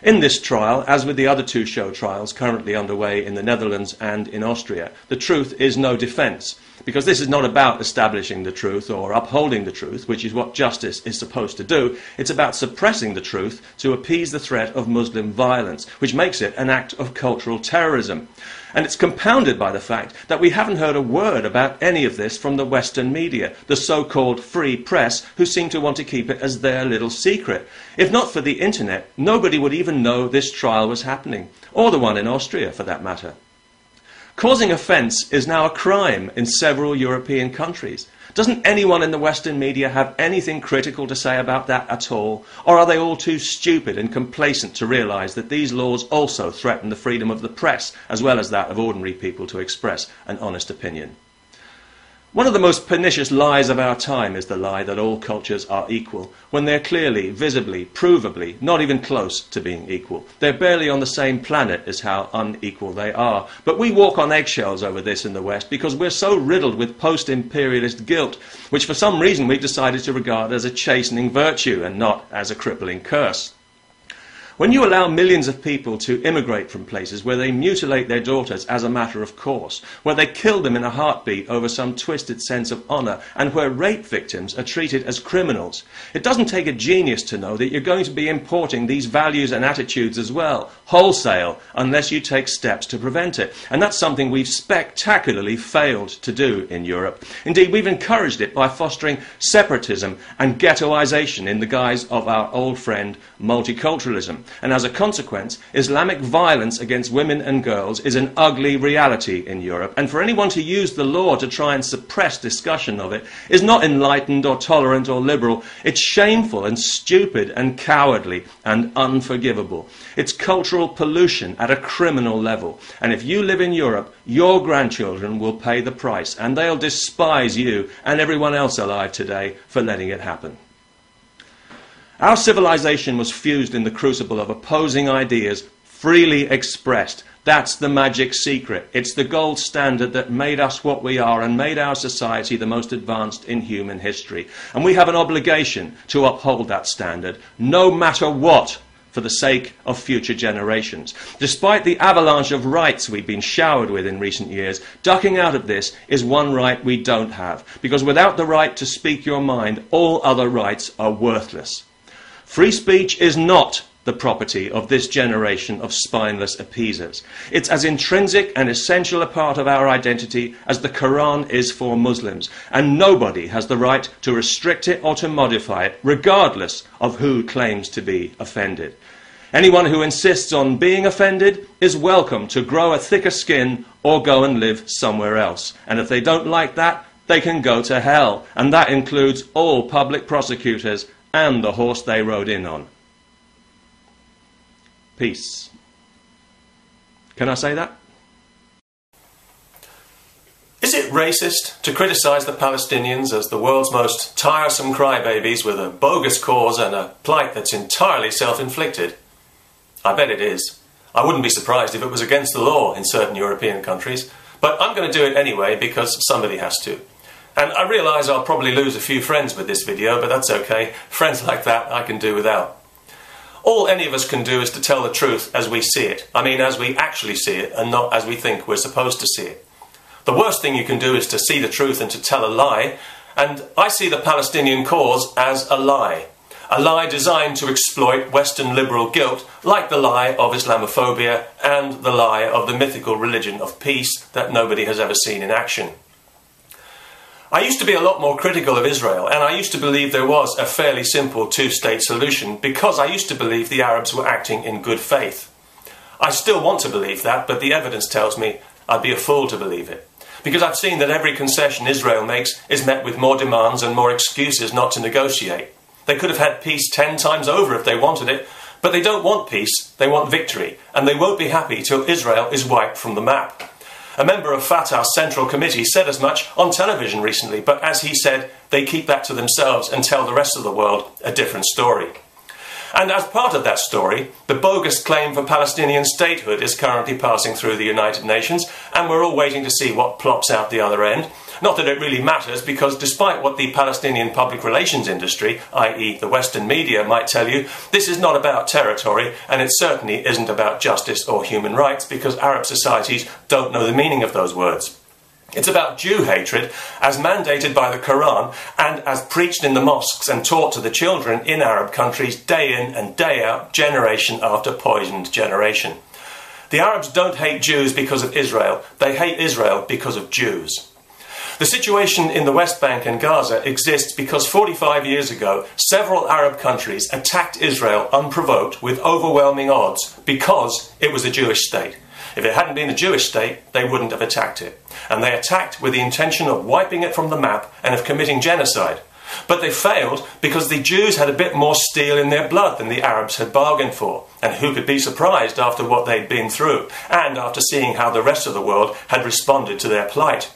In this trial, as with the other two show trials currently underway in the Netherlands and in Austria, the truth is no defence, because this is not about establishing the truth or upholding the truth, which is what justice is supposed to do. It's about suppressing the truth to appease the threat of Muslim violence, which makes it an act of cultural terrorism. And it's compounded by the fact that we haven't heard a word about any of this from the Western media, the so called free press, who seem to want to keep it as their little secret. If not for the internet, nobody would even know this trial was happening, or the one in Austria for that matter. Causing offence is now a crime in several European countries. Doesn't anyone in the Western media have anything critical to say about that at all? Or are they all too stupid and complacent to realise that these laws also threaten the freedom of the press as well as that of ordinary people to express an honest opinion? One of the most pernicious lies of our time is the lie that all cultures are equal, when they're clearly, visibly, provably not even close to being equal. They're barely on the same planet as how unequal they are. But we walk on eggshells over this in the West because we're so riddled with post imperialist guilt, which for some reason we've decided to regard as a chastening virtue and not as a crippling curse. When you allow millions of people to immigrate from places where they mutilate their daughters as a matter of course, where they kill them in a heartbeat over some twisted sense of honour, and where rape victims are treated as criminals, it doesn't take a genius to know that you're going to be importing these values and attitudes as well, wholesale, unless you take steps to prevent it. And that's something we've spectacularly failed to do in Europe. Indeed, we've encouraged it by fostering separatism and ghettoisation in the guise of our old friend multiculturalism. And as a consequence, Islamic violence against women and girls is an ugly reality in Europe. And for anyone to use the law to try and suppress discussion of it is not enlightened or tolerant or liberal. It's shameful and stupid and cowardly and unforgivable. It's cultural pollution at a criminal level. And if you live in Europe, your grandchildren will pay the price, and they'll despise you and everyone else alive today for letting it happen. Our civilization was fused in the crucible of opposing ideas freely expressed. That's the magic secret. It's the gold standard that made us what we are and made our society the most advanced in human history. And we have an obligation to uphold that standard, no matter what for the sake of future generations. Despite the avalanche of rights we've been showered with in recent years, ducking out of this is one right we don't have. Because without the right to speak your mind, all other rights are worthless. Free speech is not the property of this generation of spineless appeasers. It's as intrinsic and essential a part of our identity as the Quran is for Muslims, and nobody has the right to restrict it or to modify it, regardless of who claims to be offended. Anyone who insists on being offended is welcome to grow a thicker skin or go and live somewhere else. And if they don't like that, they can go to hell, and that includes all public prosecutors and the horse they rode in on. Peace. Can I say that? Is it racist to criticise the Palestinians as the world's most tiresome crybabies with a bogus cause and a plight that's entirely self inflicted? I bet it is. I wouldn't be surprised if it was against the law in certain European countries, but I'm going to do it anyway because somebody has to. And I realise I'll probably lose a few friends with this video, but that's okay. Friends like that I can do without. All any of us can do is to tell the truth as we see it. I mean, as we actually see it, and not as we think we're supposed to see it. The worst thing you can do is to see the truth and to tell a lie, and I see the Palestinian cause as a lie. A lie designed to exploit Western liberal guilt, like the lie of Islamophobia and the lie of the mythical religion of peace that nobody has ever seen in action. I used to be a lot more critical of Israel, and I used to believe there was a fairly simple two state solution because I used to believe the Arabs were acting in good faith. I still want to believe that, but the evidence tells me I'd be a fool to believe it. Because I've seen that every concession Israel makes is met with more demands and more excuses not to negotiate. They could have had peace ten times over if they wanted it, but they don't want peace, they want victory, and they won't be happy till Israel is wiped from the map. A member of Fatah's Central Committee said as much on television recently, but as he said, they keep that to themselves and tell the rest of the world a different story. And as part of that story, the bogus claim for Palestinian statehood is currently passing through the United Nations, and we're all waiting to see what plops out the other end. Not that it really matters, because despite what the Palestinian public relations industry, i.e., the Western media, might tell you, this is not about territory, and it certainly isn't about justice or human rights, because Arab societies don't know the meaning of those words. It's about Jew hatred as mandated by the Quran and as preached in the mosques and taught to the children in Arab countries day in and day out, generation after poisoned generation. The Arabs don't hate Jews because of Israel, they hate Israel because of Jews. The situation in the West Bank and Gaza exists because 45 years ago, several Arab countries attacked Israel unprovoked with overwhelming odds because it was a Jewish state. If it hadn't been a Jewish state, they wouldn't have attacked it. And they attacked with the intention of wiping it from the map and of committing genocide. But they failed because the Jews had a bit more steel in their blood than the Arabs had bargained for. And who could be surprised after what they'd been through and after seeing how the rest of the world had responded to their plight?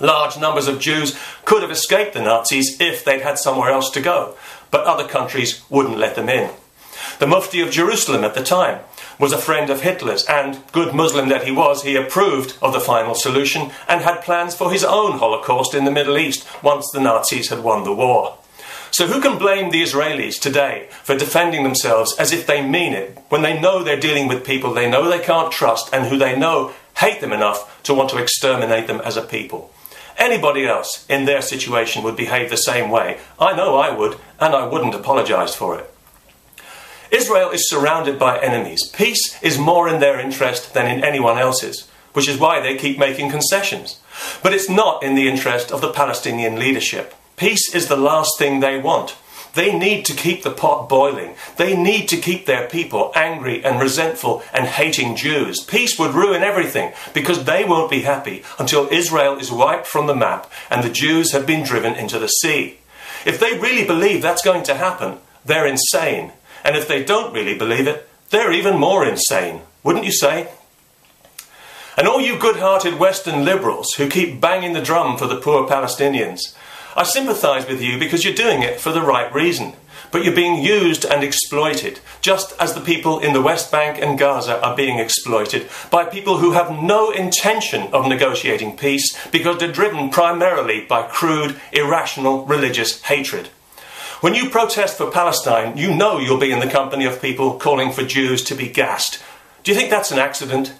Large numbers of Jews could have escaped the Nazis if they'd had somewhere else to go, but other countries wouldn't let them in. The Mufti of Jerusalem at the time was a friend of Hitler's, and, good Muslim that he was, he approved of the final solution and had plans for his own Holocaust in the Middle East once the Nazis had won the war. So, who can blame the Israelis today for defending themselves as if they mean it when they know they're dealing with people they know they can't trust and who they know hate them enough to want to exterminate them as a people? Anybody else in their situation would behave the same way. I know I would, and I wouldn't apologise for it. Israel is surrounded by enemies. Peace is more in their interest than in anyone else's, which is why they keep making concessions. But it's not in the interest of the Palestinian leadership. Peace is the last thing they want. They need to keep the pot boiling. They need to keep their people angry and resentful and hating Jews. Peace would ruin everything because they won't be happy until Israel is wiped from the map and the Jews have been driven into the sea. If they really believe that's going to happen, they're insane. And if they don't really believe it, they're even more insane. Wouldn't you say? And all you good hearted Western liberals who keep banging the drum for the poor Palestinians, I sympathise with you because you're doing it for the right reason. But you're being used and exploited, just as the people in the West Bank and Gaza are being exploited by people who have no intention of negotiating peace because they're driven primarily by crude, irrational religious hatred. When you protest for Palestine, you know you'll be in the company of people calling for Jews to be gassed. Do you think that's an accident?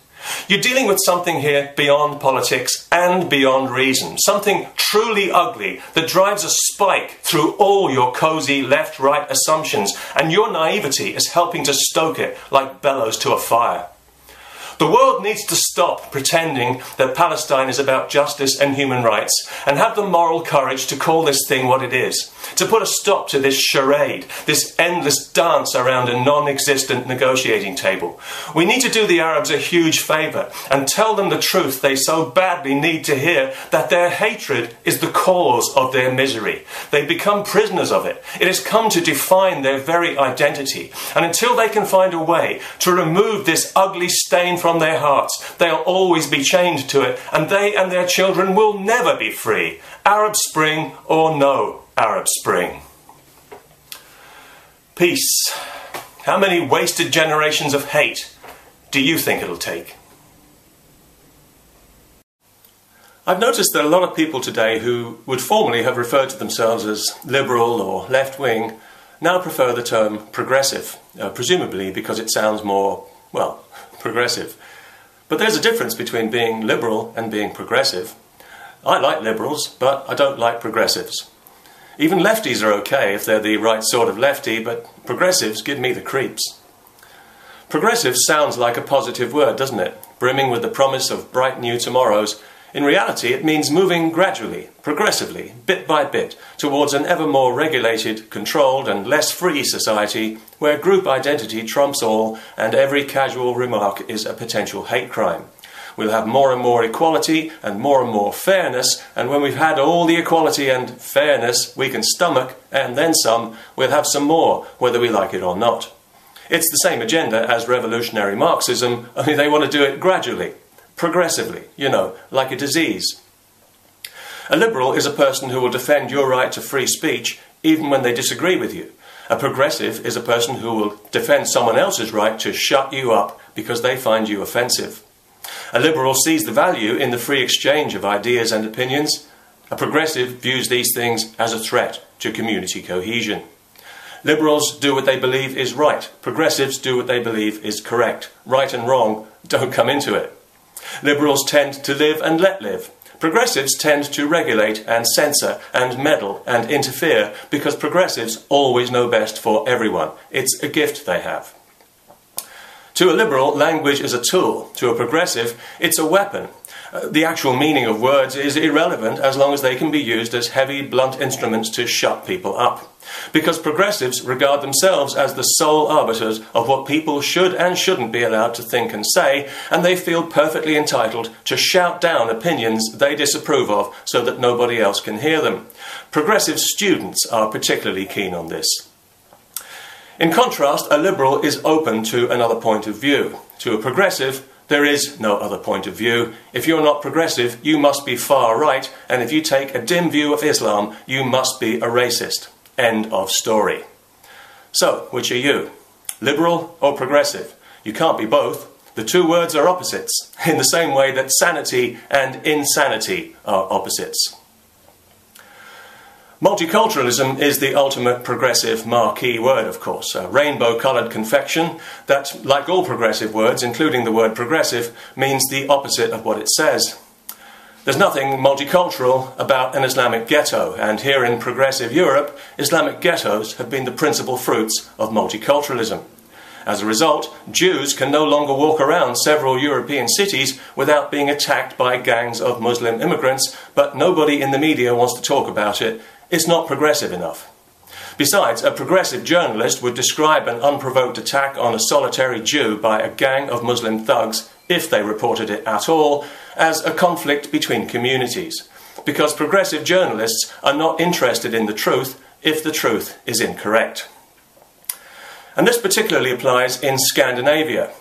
You're dealing with something here beyond politics and beyond reason. Something truly ugly that drives a spike through all your cozy left right assumptions, and your naivety is helping to stoke it like bellows to a fire. The world needs to stop pretending that Palestine is about justice and human rights and have the moral courage to call this thing what it is. To put a stop to this charade, this endless dance around a non existent negotiating table. We need to do the Arabs a huge favour and tell them the truth they so badly need to hear that their hatred is the cause of their misery. They become prisoners of it. It has come to define their very identity. And until they can find a way to remove this ugly stain from from their hearts. They'll always be chained to it, and they and their children will never be free. Arab Spring or no Arab Spring. Peace. How many wasted generations of hate do you think it'll take? I've noticed that a lot of people today who would formerly have referred to themselves as liberal or left wing now prefer the term progressive, uh, presumably because it sounds more, well, progressive. But there's a difference between being liberal and being progressive. I like liberals, but I don't like progressives. Even lefties are okay if they're the right sort of lefty, but progressives give me the creeps. Progressive sounds like a positive word, doesn't it? Brimming with the promise of bright new tomorrows in reality, it means moving gradually, progressively, bit by bit, towards an ever more regulated, controlled, and less free society where group identity trumps all and every casual remark is a potential hate crime. We'll have more and more equality and more and more fairness, and when we've had all the equality and fairness we can stomach, and then some, we'll have some more, whether we like it or not. It's the same agenda as revolutionary Marxism, only they want to do it gradually progressively, you know, like a disease. A liberal is a person who will defend your right to free speech even when they disagree with you. A progressive is a person who will defend someone else's right to shut you up because they find you offensive. A liberal sees the value in the free exchange of ideas and opinions. A progressive views these things as a threat to community cohesion. Liberals do what they believe is right. Progressives do what they believe is correct. Right and wrong don't come into it. Liberals tend to live and let live. Progressives tend to regulate and censor and meddle and interfere because progressives always know best for everyone. It's a gift they have. To a liberal, language is a tool. To a progressive, it's a weapon. Uh, the actual meaning of words is irrelevant as long as they can be used as heavy, blunt instruments to shut people up because progressives regard themselves as the sole arbiters of what people should and shouldn't be allowed to think and say, and they feel perfectly entitled to shout down opinions they disapprove of so that nobody else can hear them. Progressive students are particularly keen on this. In contrast, a liberal is open to another point of view. To a progressive, there is no other point of view. If you're not progressive, you must be far right, and if you take a dim view of Islam, you must be a racist. End of story. So, which are you? Liberal or progressive? You can't be both. The two words are opposites, in the same way that sanity and insanity are opposites. Multiculturalism is the ultimate progressive marquee word, of course, a rainbow coloured confection that, like all progressive words, including the word progressive, means the opposite of what it says. There's nothing multicultural about an Islamic ghetto, and here in progressive Europe, Islamic ghettos have been the principal fruits of multiculturalism. As a result, Jews can no longer walk around several European cities without being attacked by gangs of Muslim immigrants, but nobody in the media wants to talk about it. It's not progressive enough. Besides, a progressive journalist would describe an unprovoked attack on a solitary Jew by a gang of Muslim thugs, if they reported it at all, as a conflict between communities. Because progressive journalists are not interested in the truth if the truth is incorrect. And this particularly applies in Scandinavia,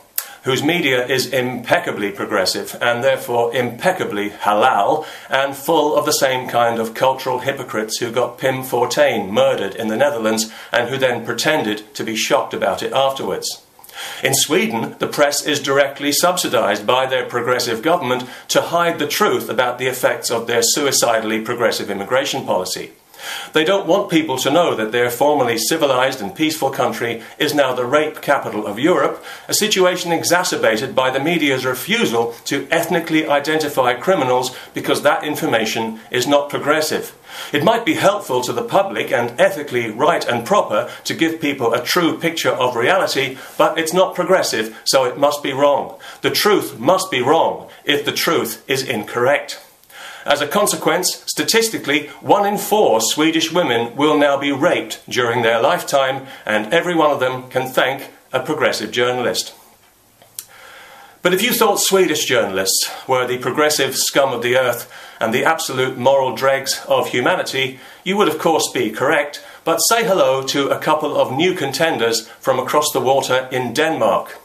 whose media is impeccably progressive and therefore impeccably halal and full of the same kind of cultural hypocrites who got Pim Fortuyn murdered in the Netherlands and who then pretended to be shocked about it afterwards. In Sweden, the press is directly subsidized by their progressive government to hide the truth about the effects of their suicidally progressive immigration policy. They don't want people to know that their formerly civilized and peaceful country is now the rape capital of Europe, a situation exacerbated by the media's refusal to ethnically identify criminals because that information is not progressive. It might be helpful to the public and ethically right and proper to give people a true picture of reality, but it's not progressive, so it must be wrong. The truth must be wrong if the truth is incorrect. As a consequence, statistically, one in four Swedish women will now be raped during their lifetime, and every one of them can thank a progressive journalist. But if you thought Swedish journalists were the progressive scum of the earth and the absolute moral dregs of humanity, you would of course be correct, but say hello to a couple of new contenders from across the water in Denmark.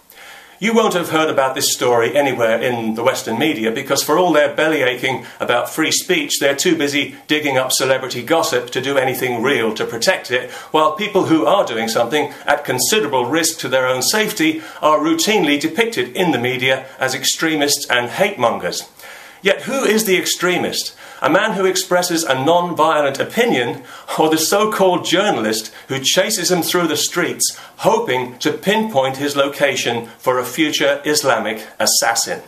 You won't have heard about this story anywhere in the Western media because, for all their belly aching about free speech, they're too busy digging up celebrity gossip to do anything real to protect it, while people who are doing something at considerable risk to their own safety are routinely depicted in the media as extremists and hate mongers. Yet, who is the extremist? A man who expresses a non violent opinion, or the so called journalist who chases him through the streets, hoping to pinpoint his location for a future Islamic assassin?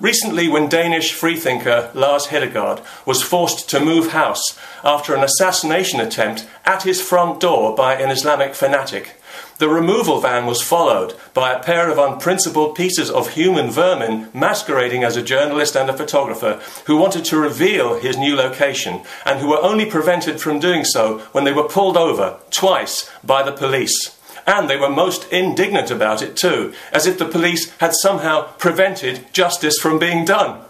Recently, when Danish freethinker Lars Hedegaard was forced to move house after an assassination attempt at his front door by an Islamic fanatic, the removal van was followed by a pair of unprincipled pieces of human vermin masquerading as a journalist and a photographer who wanted to reveal his new location and who were only prevented from doing so when they were pulled over twice by the police. And they were most indignant about it too, as if the police had somehow prevented justice from being done.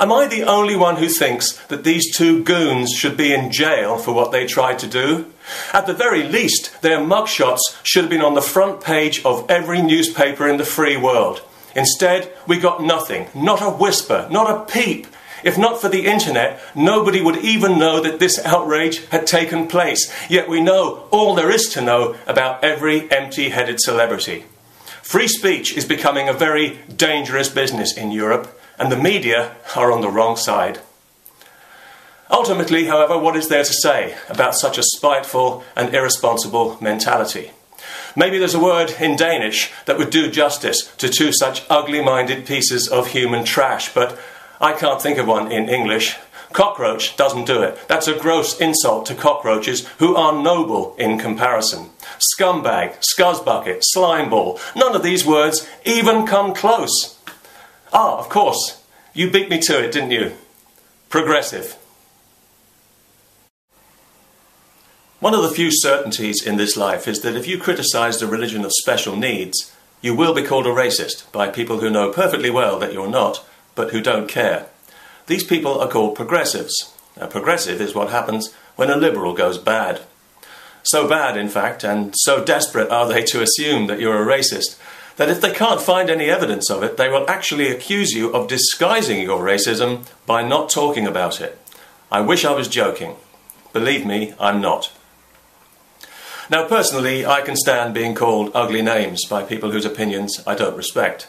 Am I the only one who thinks that these two goons should be in jail for what they tried to do? At the very least, their mugshots should have been on the front page of every newspaper in the free world. Instead, we got nothing, not a whisper, not a peep. If not for the internet, nobody would even know that this outrage had taken place. Yet we know all there is to know about every empty headed celebrity. Free speech is becoming a very dangerous business in Europe and the media are on the wrong side. Ultimately, however, what is there to say about such a spiteful and irresponsible mentality? Maybe there's a word in Danish that would do justice to two such ugly minded pieces of human trash, but I can't think of one in English. Cockroach doesn't do it. That's a gross insult to cockroaches who are noble in comparison. Scumbag, scuzzbucket, slimeball, none of these words even come close. Ah, of course. You beat me to it, didn't you? Progressive. One of the few certainties in this life is that if you criticize the religion of special needs, you will be called a racist by people who know perfectly well that you're not, but who don't care. These people are called progressives. A progressive is what happens when a liberal goes bad. So bad, in fact, and so desperate are they to assume that you're a racist that if they can't find any evidence of it, they will actually accuse you of disguising your racism by not talking about it. I wish I was joking. Believe me, I'm not. Now, personally, I can stand being called ugly names by people whose opinions I don't respect.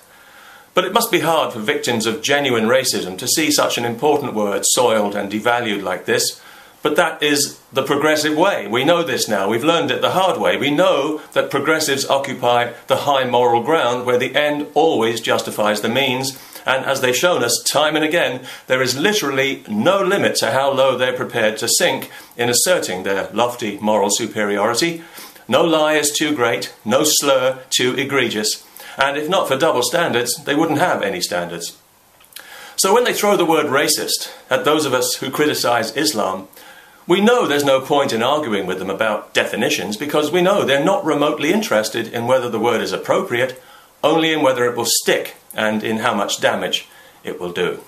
But it must be hard for victims of genuine racism to see such an important word soiled and devalued like this but that is the progressive way. We know this now. We've learned it the hard way. We know that progressives occupy the high moral ground where the end always justifies the means. And as they've shown us time and again, there is literally no limit to how low they're prepared to sink in asserting their lofty moral superiority. No lie is too great, no slur too egregious. And if not for double standards, they wouldn't have any standards. So when they throw the word racist at those of us who criticize Islam, We know there's no point in arguing with them about definitions because we know they're not remotely interested in whether the word is appropriate, only in whether it will stick and in how much damage it will do.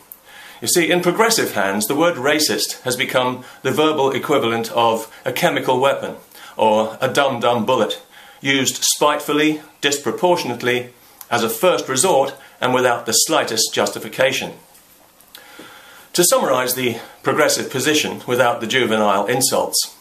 You see, in progressive hands, the word racist has become the verbal equivalent of a chemical weapon or a dum dum bullet, used spitefully, disproportionately, as a first resort, and without the slightest justification. To summarise the progressive position without the juvenile insults,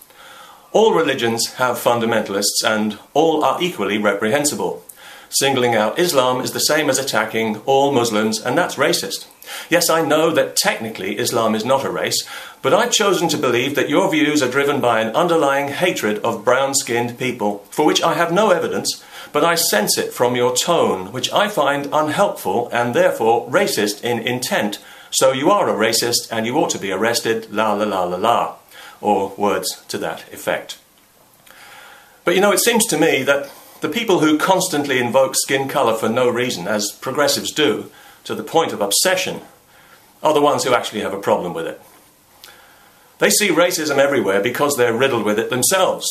all religions have fundamentalists and all are equally reprehensible. Singling out Islam is the same as attacking all Muslims, and that's racist. Yes, I know that technically Islam is not a race, but I've chosen to believe that your views are driven by an underlying hatred of brown skinned people, for which I have no evidence, but I sense it from your tone, which I find unhelpful and therefore racist in intent so you are a racist and you ought to be arrested, la la la la la, or words to that effect. But you know, it seems to me that the people who constantly invoke skin colour for no reason, as progressives do, to the point of obsession, are the ones who actually have a problem with it. They see racism everywhere because they're riddled with it themselves.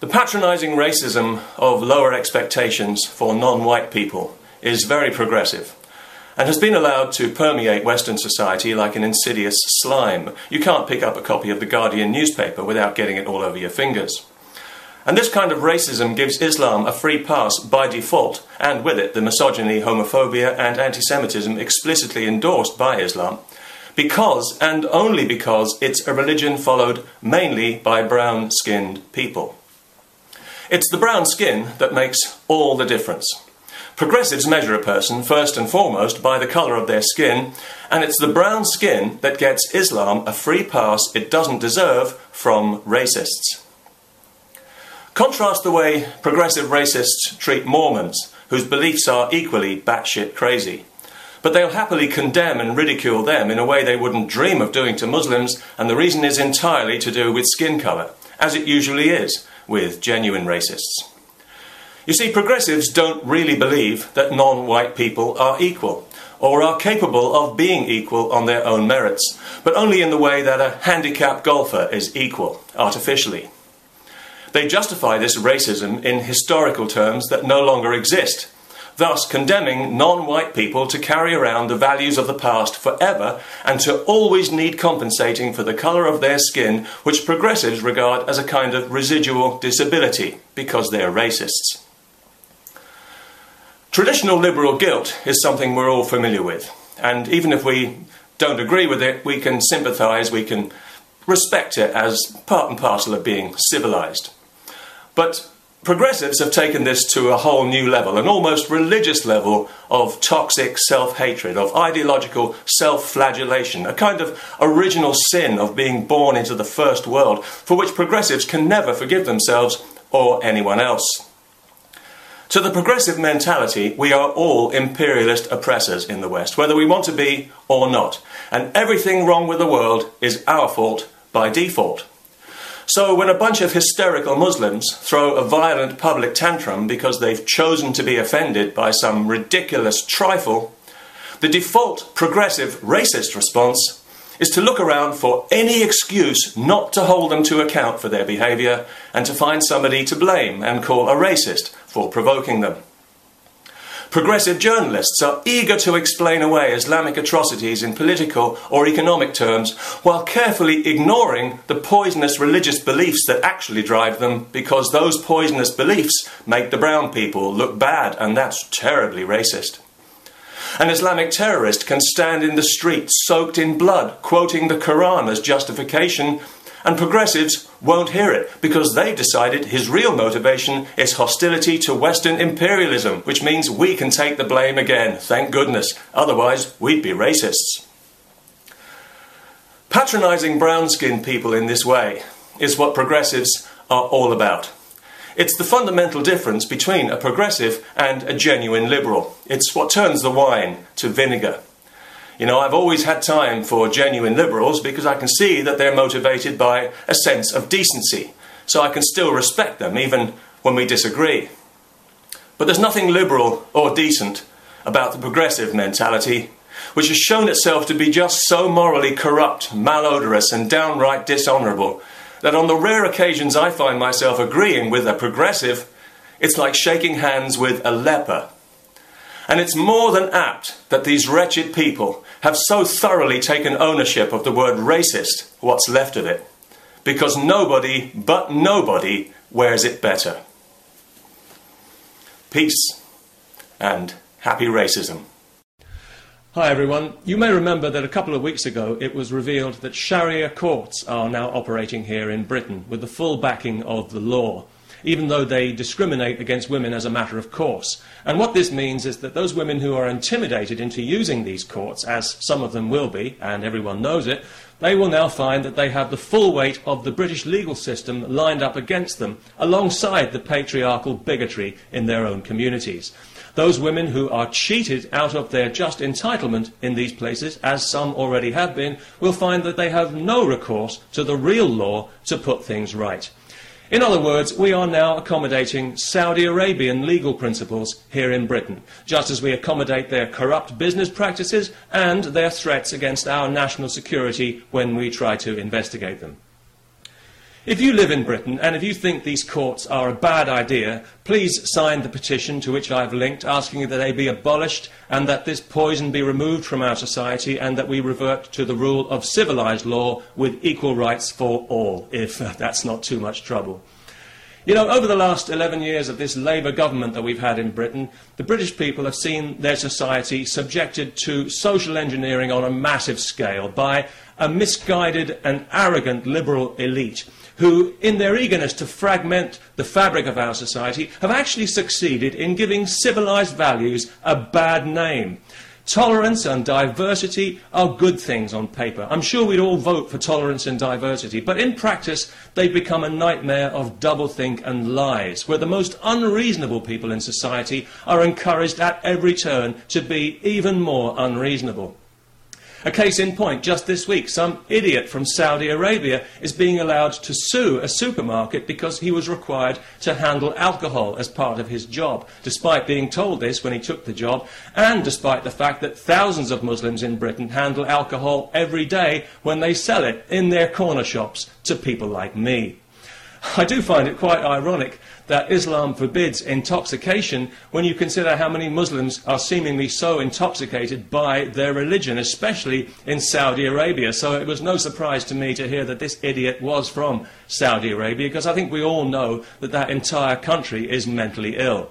The patronising racism of lower expectations for non white people is very progressive and has been allowed to permeate Western society like an insidious slime. You can't pick up a copy of the Guardian newspaper without getting it all over your fingers. And this kind of racism gives Islam a free pass by default, and with it the misogyny, homophobia, and anti Semitism explicitly endorsed by Islam, because, and only because, it's a religion followed mainly by brown skinned people. It's the brown skin that makes all the difference. Progressives measure a person first and foremost by the colour of their skin, and it's the brown skin that gets Islam a free pass it doesn't deserve from racists. Contrast the way progressive racists treat Mormons, whose beliefs are equally batshit crazy. But they'll happily condemn and ridicule them in a way they wouldn't dream of doing to Muslims, and the reason is entirely to do with skin colour, as it usually is with genuine racists. You see, progressives don't really believe that non white people are equal or are capable of being equal on their own merits, but only in the way that a handicapped golfer is equal, artificially. They justify this racism in historical terms that no longer exist, thus condemning non white people to carry around the values of the past forever and to always need compensating for the colour of their skin, which progressives regard as a kind of residual disability because they're racists. Traditional liberal guilt is something we're all familiar with, and even if we don't agree with it, we can sympathise, we can respect it as part and parcel of being civilised. But progressives have taken this to a whole new level, an almost religious level of toxic self hatred, of ideological self flagellation, a kind of original sin of being born into the first world, for which progressives can never forgive themselves or anyone else. To the progressive mentality, we are all imperialist oppressors in the West, whether we want to be or not. And everything wrong with the world is our fault by default. So when a bunch of hysterical Muslims throw a violent public tantrum because they've chosen to be offended by some ridiculous trifle, the default progressive racist response is to look around for any excuse not to hold them to account for their behaviour and to find somebody to blame and call a racist for provoking them. Progressive journalists are eager to explain away Islamic atrocities in political or economic terms while carefully ignoring the poisonous religious beliefs that actually drive them because those poisonous beliefs make the brown people look bad and that's terribly racist. An Islamic terrorist can stand in the street soaked in blood, quoting the Quran as justification, and progressives won't hear it because they've decided his real motivation is hostility to Western imperialism, which means we can take the blame again, thank goodness. Otherwise, we'd be racists. Patronising brown skinned people in this way is what progressives are all about. It's the fundamental difference between a progressive and a genuine liberal. It's what turns the wine to vinegar. You know, I've always had time for genuine liberals because I can see that they're motivated by a sense of decency. So I can still respect them even when we disagree. But there's nothing liberal or decent about the progressive mentality. which has shown itself to be just so morally corrupt, malodorous, and downright dishonourable that on the rare occasions I find myself agreeing with a progressive, it's like shaking hands with a leper. And it's more than apt that these wretched people have so thoroughly taken ownership of the word racist, what's left of it, because nobody but nobody wears it better. Peace and happy racism. Hi everyone. You may remember that a couple of weeks ago it was revealed that Sharia courts are now operating here in Britain with the full backing of the law, even though they discriminate against women as a matter of course. And what this means is that those women who are intimidated into using these courts, as some of them will be, and everyone knows it, they will now find that they have the full weight of the British legal system lined up against them, alongside the patriarchal bigotry in their own communities. Those women who are cheated out of their just entitlement in these places, as some already have been, will find that they have no recourse to the real law to put things right. In other words, we are now accommodating Saudi Arabian legal principles here in Britain, just as we accommodate their corrupt business practices and their threats against our national security when we try to investigate them. If you live in Britain and if you think these courts are a bad idea, please sign the petition to which I've linked asking that they be abolished and that this poison be removed from our society and that we revert to the rule of civilised law with equal rights for all, if that's not too much trouble. You know, over the last 11 years of this Labour government that we've had in Britain, the British people have seen their society subjected to social engineering on a massive scale by a misguided and arrogant liberal elite who, in their eagerness to fragment the fabric of our society, have actually succeeded in giving civilized values a bad name. Tolerance and diversity are good things on paper. I'm sure we'd all vote for tolerance and diversity, but in practice, they've become a nightmare of doublethink and lies, where the most unreasonable people in society are encouraged at every turn to be even more unreasonable. A case in point, just this week, some idiot from Saudi Arabia is being allowed to sue a supermarket because he was required to handle alcohol as part of his job, despite being told this when he took the job, and despite the fact that thousands of Muslims in Britain handle alcohol every day when they sell it in their corner shops to people like me. I do find it quite ironic that Islam forbids intoxication when you consider how many Muslims are seemingly so intoxicated by their religion, especially in Saudi Arabia. So it was no surprise to me to hear that this idiot was from Saudi Arabia, because I think we all know that that entire country is mentally ill.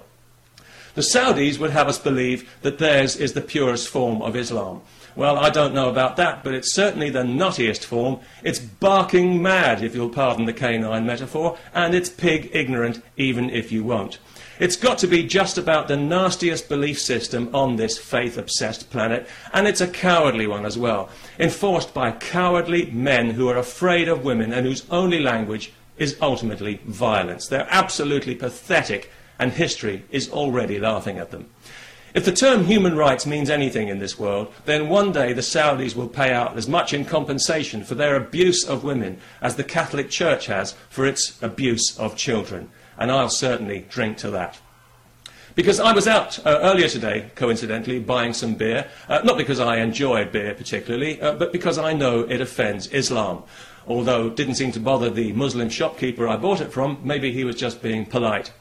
The Saudis would have us believe that theirs is the purest form of Islam. Well, I don't know about that, but it's certainly the nuttiest form. It's barking mad, if you'll pardon the canine metaphor, and it's pig ignorant, even if you won't. It's got to be just about the nastiest belief system on this faith obsessed planet, and it's a cowardly one as well, enforced by cowardly men who are afraid of women and whose only language is ultimately violence. They're absolutely pathetic, and history is already laughing at them. If the term human rights means anything in this world, then one day the Saudis will pay out as much in compensation for their abuse of women as the Catholic Church has for its abuse of children. And I'll certainly drink to that. Because I was out uh, earlier today, coincidentally, buying some beer, uh, not because I enjoy beer particularly, uh, but because I know it offends Islam. Although it didn't seem to bother the Muslim shopkeeper I bought it from, maybe he was just being polite.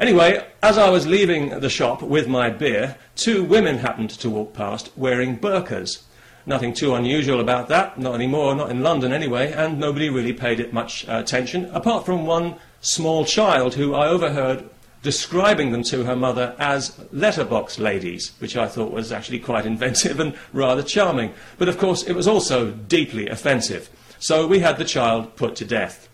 Anyway, as I was leaving the shop with my beer, two women happened to walk past wearing burqas. Nothing too unusual about that, not anymore, not in London anyway, and nobody really paid it much uh, attention, apart from one small child who I overheard describing them to her mother as letterbox ladies, which I thought was actually quite inventive and rather charming. But of course, it was also deeply offensive. So we had the child put to death.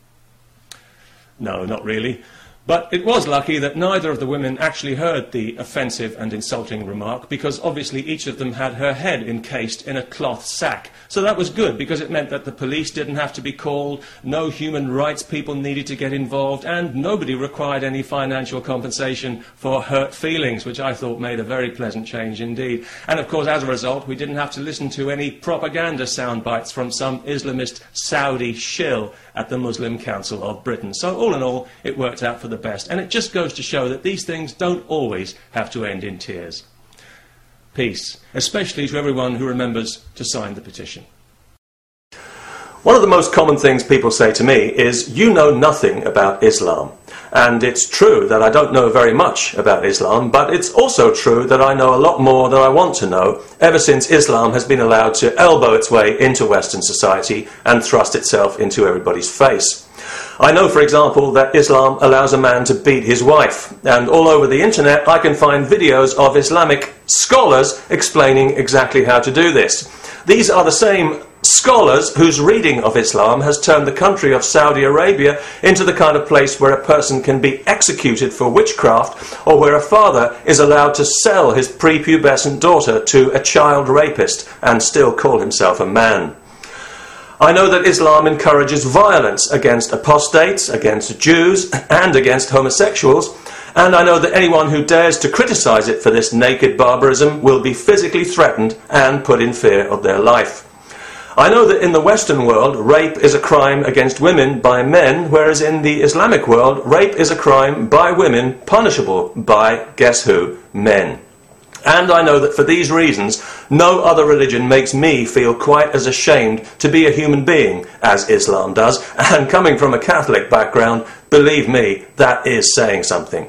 No, not really. But it was lucky that neither of the women actually heard the offensive and insulting remark because obviously each of them had her head encased in a cloth sack. So that was good because it meant that the police didn't have to be called, no human rights people needed to get involved, and nobody required any financial compensation for hurt feelings, which I thought made a very pleasant change indeed. And of course, as a result, we didn't have to listen to any propaganda sound bites from some Islamist Saudi shill at the Muslim Council of Britain. So all in all, it worked out for the best. And it just goes to show that these things don't always have to end in tears. Peace, especially to everyone who remembers to sign the petition. One of the most common things people say to me is, You know nothing about Islam. And it's true that I don't know very much about Islam, but it's also true that I know a lot more than I want to know ever since Islam has been allowed to elbow its way into Western society and thrust itself into everybody's face. I know, for example, that Islam allows a man to beat his wife, and all over the internet I can find videos of Islamic scholars explaining exactly how to do this. These are the same scholars whose reading of Islam has turned the country of Saudi Arabia into the kind of place where a person can be executed for witchcraft or where a father is allowed to sell his prepubescent daughter to a child rapist and still call himself a man. I know that Islam encourages violence against apostates, against Jews, and against homosexuals, and I know that anyone who dares to criticize it for this naked barbarism will be physically threatened and put in fear of their life. I know that in the Western world, rape is a crime against women by men, whereas in the Islamic world, rape is a crime by women punishable by, guess who, men. And I know that for these reasons, no other religion makes me feel quite as ashamed to be a human being as Islam does. And coming from a Catholic background, believe me, that is saying something.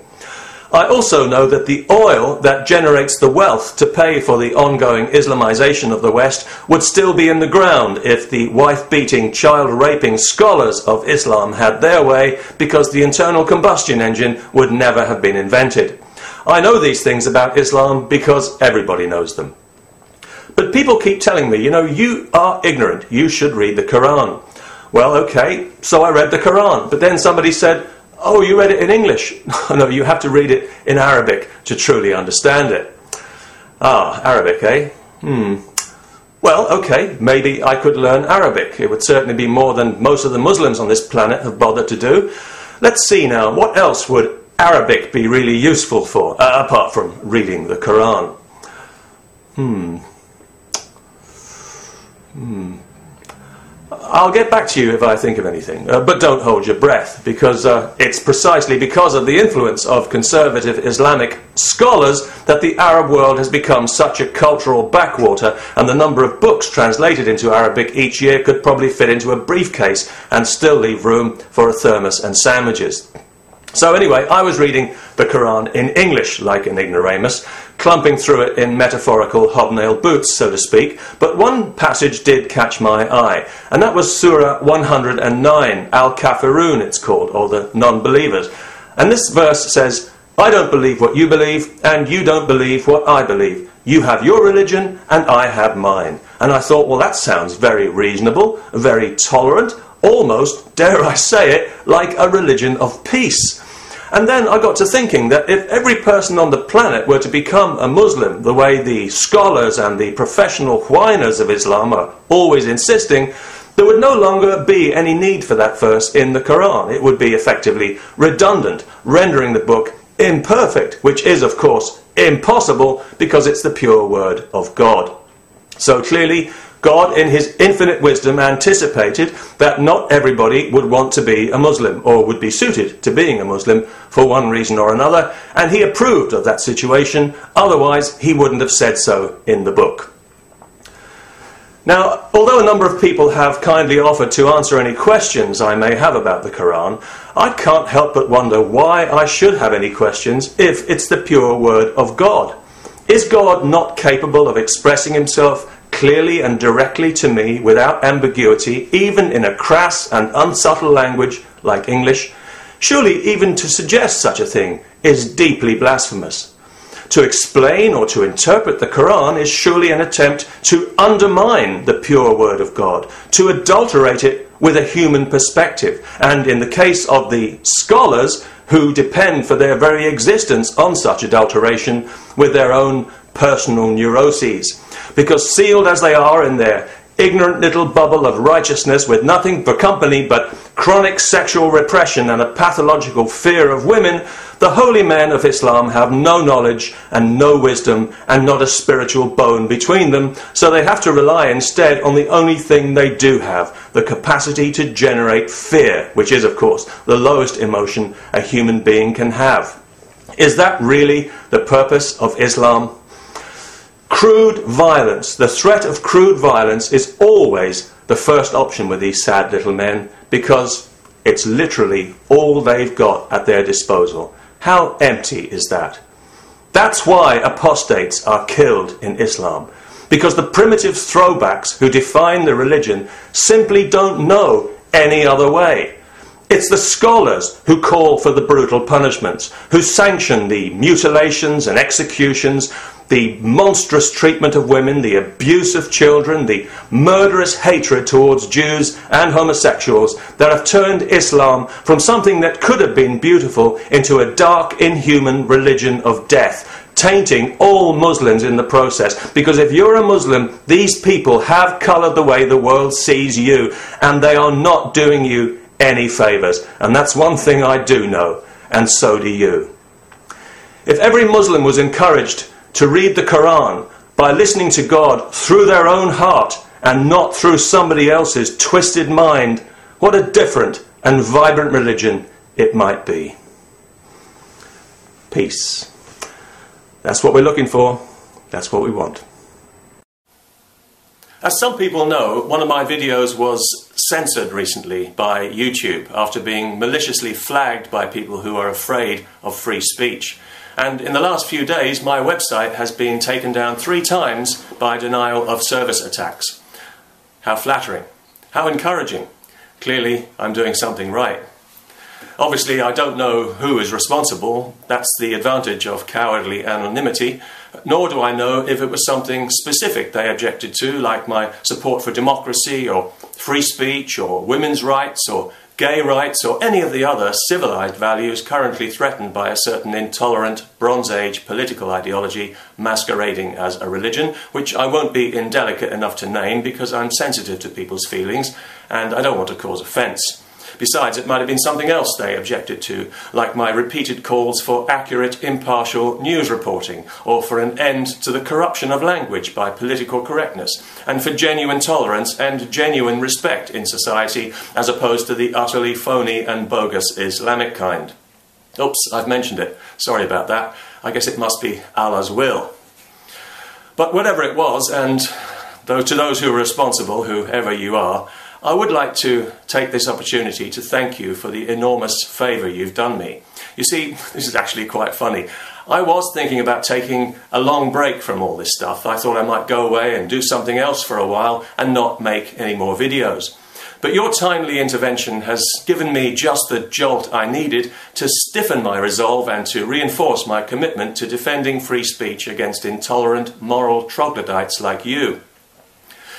I also know that the oil that generates the wealth to pay for the ongoing Islamization of the West would still be in the ground if the wife beating, child raping scholars of Islam had their way, because the internal combustion engine would never have been invented. I know these things about Islam because everybody knows them. But people keep telling me, you know, you are ignorant, you should read the Quran. Well, okay, so I read the Quran, but then somebody said, Oh, you read it in English? no, you have to read it in Arabic to truly understand it. Ah, Arabic, eh? Hmm. Well, okay, maybe I could learn Arabic. It would certainly be more than most of the Muslims on this planet have bothered to do. Let's see now, what else would Arabic be really useful for, uh, apart from reading the Quran? Hmm. Hmm. I'll get back to you if I think of anything, uh, but don't hold your breath, because uh, it's precisely because of the influence of conservative Islamic scholars that the Arab world has become such a cultural backwater, and the number of books translated into Arabic each year could probably fit into a briefcase and still leave room for a thermos and sandwiches. So, anyway, I was reading the Quran in English, like an ignoramus, clumping through it in metaphorical hobnail boots, so to speak, but one passage did catch my eye, and that was Surah 109, Al Kafirun, it's called, or the non believers. And this verse says, I don't believe what you believe, and you don't believe what I believe. You have your religion, and I have mine. And I thought, well, that sounds very reasonable, very tolerant, almost, dare I say it, like a religion of peace. And then I got to thinking that if every person on the planet were to become a Muslim, the way the scholars and the professional whiners of Islam are always insisting, there would no longer be any need for that verse in the Quran. It would be effectively redundant, rendering the book imperfect, which is, of course, impossible because it's the pure word of God. So clearly, God, in his infinite wisdom, anticipated that not everybody would want to be a Muslim or would be suited to being a Muslim for one reason or another, and he approved of that situation, otherwise, he wouldn't have said so in the book. Now, although a number of people have kindly offered to answer any questions I may have about the Quran, I can't help but wonder why I should have any questions if it's the pure word of God. Is God not capable of expressing himself clearly and directly to me without ambiguity, even in a crass and unsubtle language like English, surely even to suggest such a thing is deeply blasphemous. To explain or to interpret the Quran is surely an attempt to undermine the pure word of God, to adulterate it with a human perspective. And in the case of the scholars who depend for their very existence on such adulteration with their own personal neuroses because sealed as they are in their ignorant little bubble of righteousness with nothing for company but chronic sexual repression and a pathological fear of women, the holy men of Islam have no knowledge and no wisdom and not a spiritual bone between them, so they have to rely instead on the only thing they do have the capacity to generate fear, which is, of course, the lowest emotion a human being can have. Is that really the purpose of Islam? Crude violence, the threat of crude violence is always the first option with these sad little men because it's literally all they've got at their disposal. How empty is that? That's why apostates are killed in Islam. Because the primitive throwbacks who define the religion simply don't know any other way. It's the scholars who call for the brutal punishments, who sanction the mutilations and executions, the monstrous treatment of women, the abuse of children, the murderous hatred towards Jews and homosexuals that have turned Islam from something that could have been beautiful into a dark, inhuman religion of death. Tainting all Muslims in the process. Because if you're a Muslim, these people have coloured the way the world sees you, and they are not doing you any favours. And that's one thing I do know, and so do you. If every Muslim was encouraged to read the Quran by listening to God through their own heart and not through somebody else's twisted mind, what a different and vibrant religion it might be. Peace. That's what we're looking for. That's what we want. As some people know, one of my videos was censored recently by YouTube after being maliciously flagged by people who are afraid of free speech. And in the last few days, my website has been taken down three times by denial of service attacks. How flattering. How encouraging. Clearly, I'm doing something right. Obviously, I don't know who is responsible. That's the advantage of cowardly anonymity. Nor do I know if it was something specific they objected to, like my support for democracy or free speech or women's rights or gay rights, or any of the other civilized values currently threatened by a certain intolerant Bronze Age political ideology masquerading as a religion, which I won't be indelicate enough to name because I'm sensitive to people's feelings and I don't want to cause offence. Besides, it might have been something else they objected to, like my repeated calls for accurate, impartial news reporting, or for an end to the corruption of language by political correctness, and for genuine tolerance and genuine respect in society, as opposed to the utterly phony and bogus Islamic kind. Oops, I've mentioned it. Sorry about that. I guess it must be Allah's will. But whatever it was, and though to those who are responsible, whoever you are, I would like to take this opportunity to thank you for the enormous favour you've done me. You see, this is actually quite funny. I was thinking about taking a long break from all this stuff. I thought I might go away and do something else for a while and not make any more videos. But your timely intervention has given me just the jolt I needed to stiffen my resolve and to reinforce my commitment to defending free speech against intolerant moral troglodytes like you.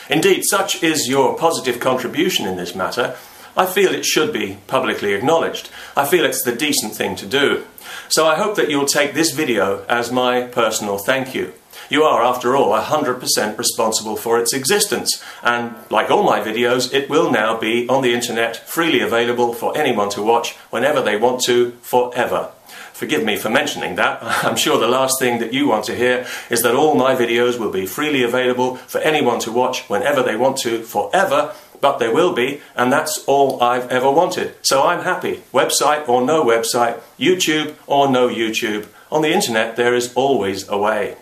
Indeed, such is your positive contribution in this matter. I feel it should be publicly acknowledged. I feel it's the decent thing to do. So I hope that you'll take this video as my personal thank you. You are, after all, 100% responsible for its existence, and like all my videos, it will now be on the internet, freely available for anyone to watch whenever they want to, forever. Forgive me for mentioning that. I'm sure the last thing that you want to hear is that all my videos will be freely available for anyone to watch whenever they want to, forever, but they will be, and that's all I've ever wanted. So I'm happy. Website or no website, YouTube or no YouTube. On the internet, there is always a way.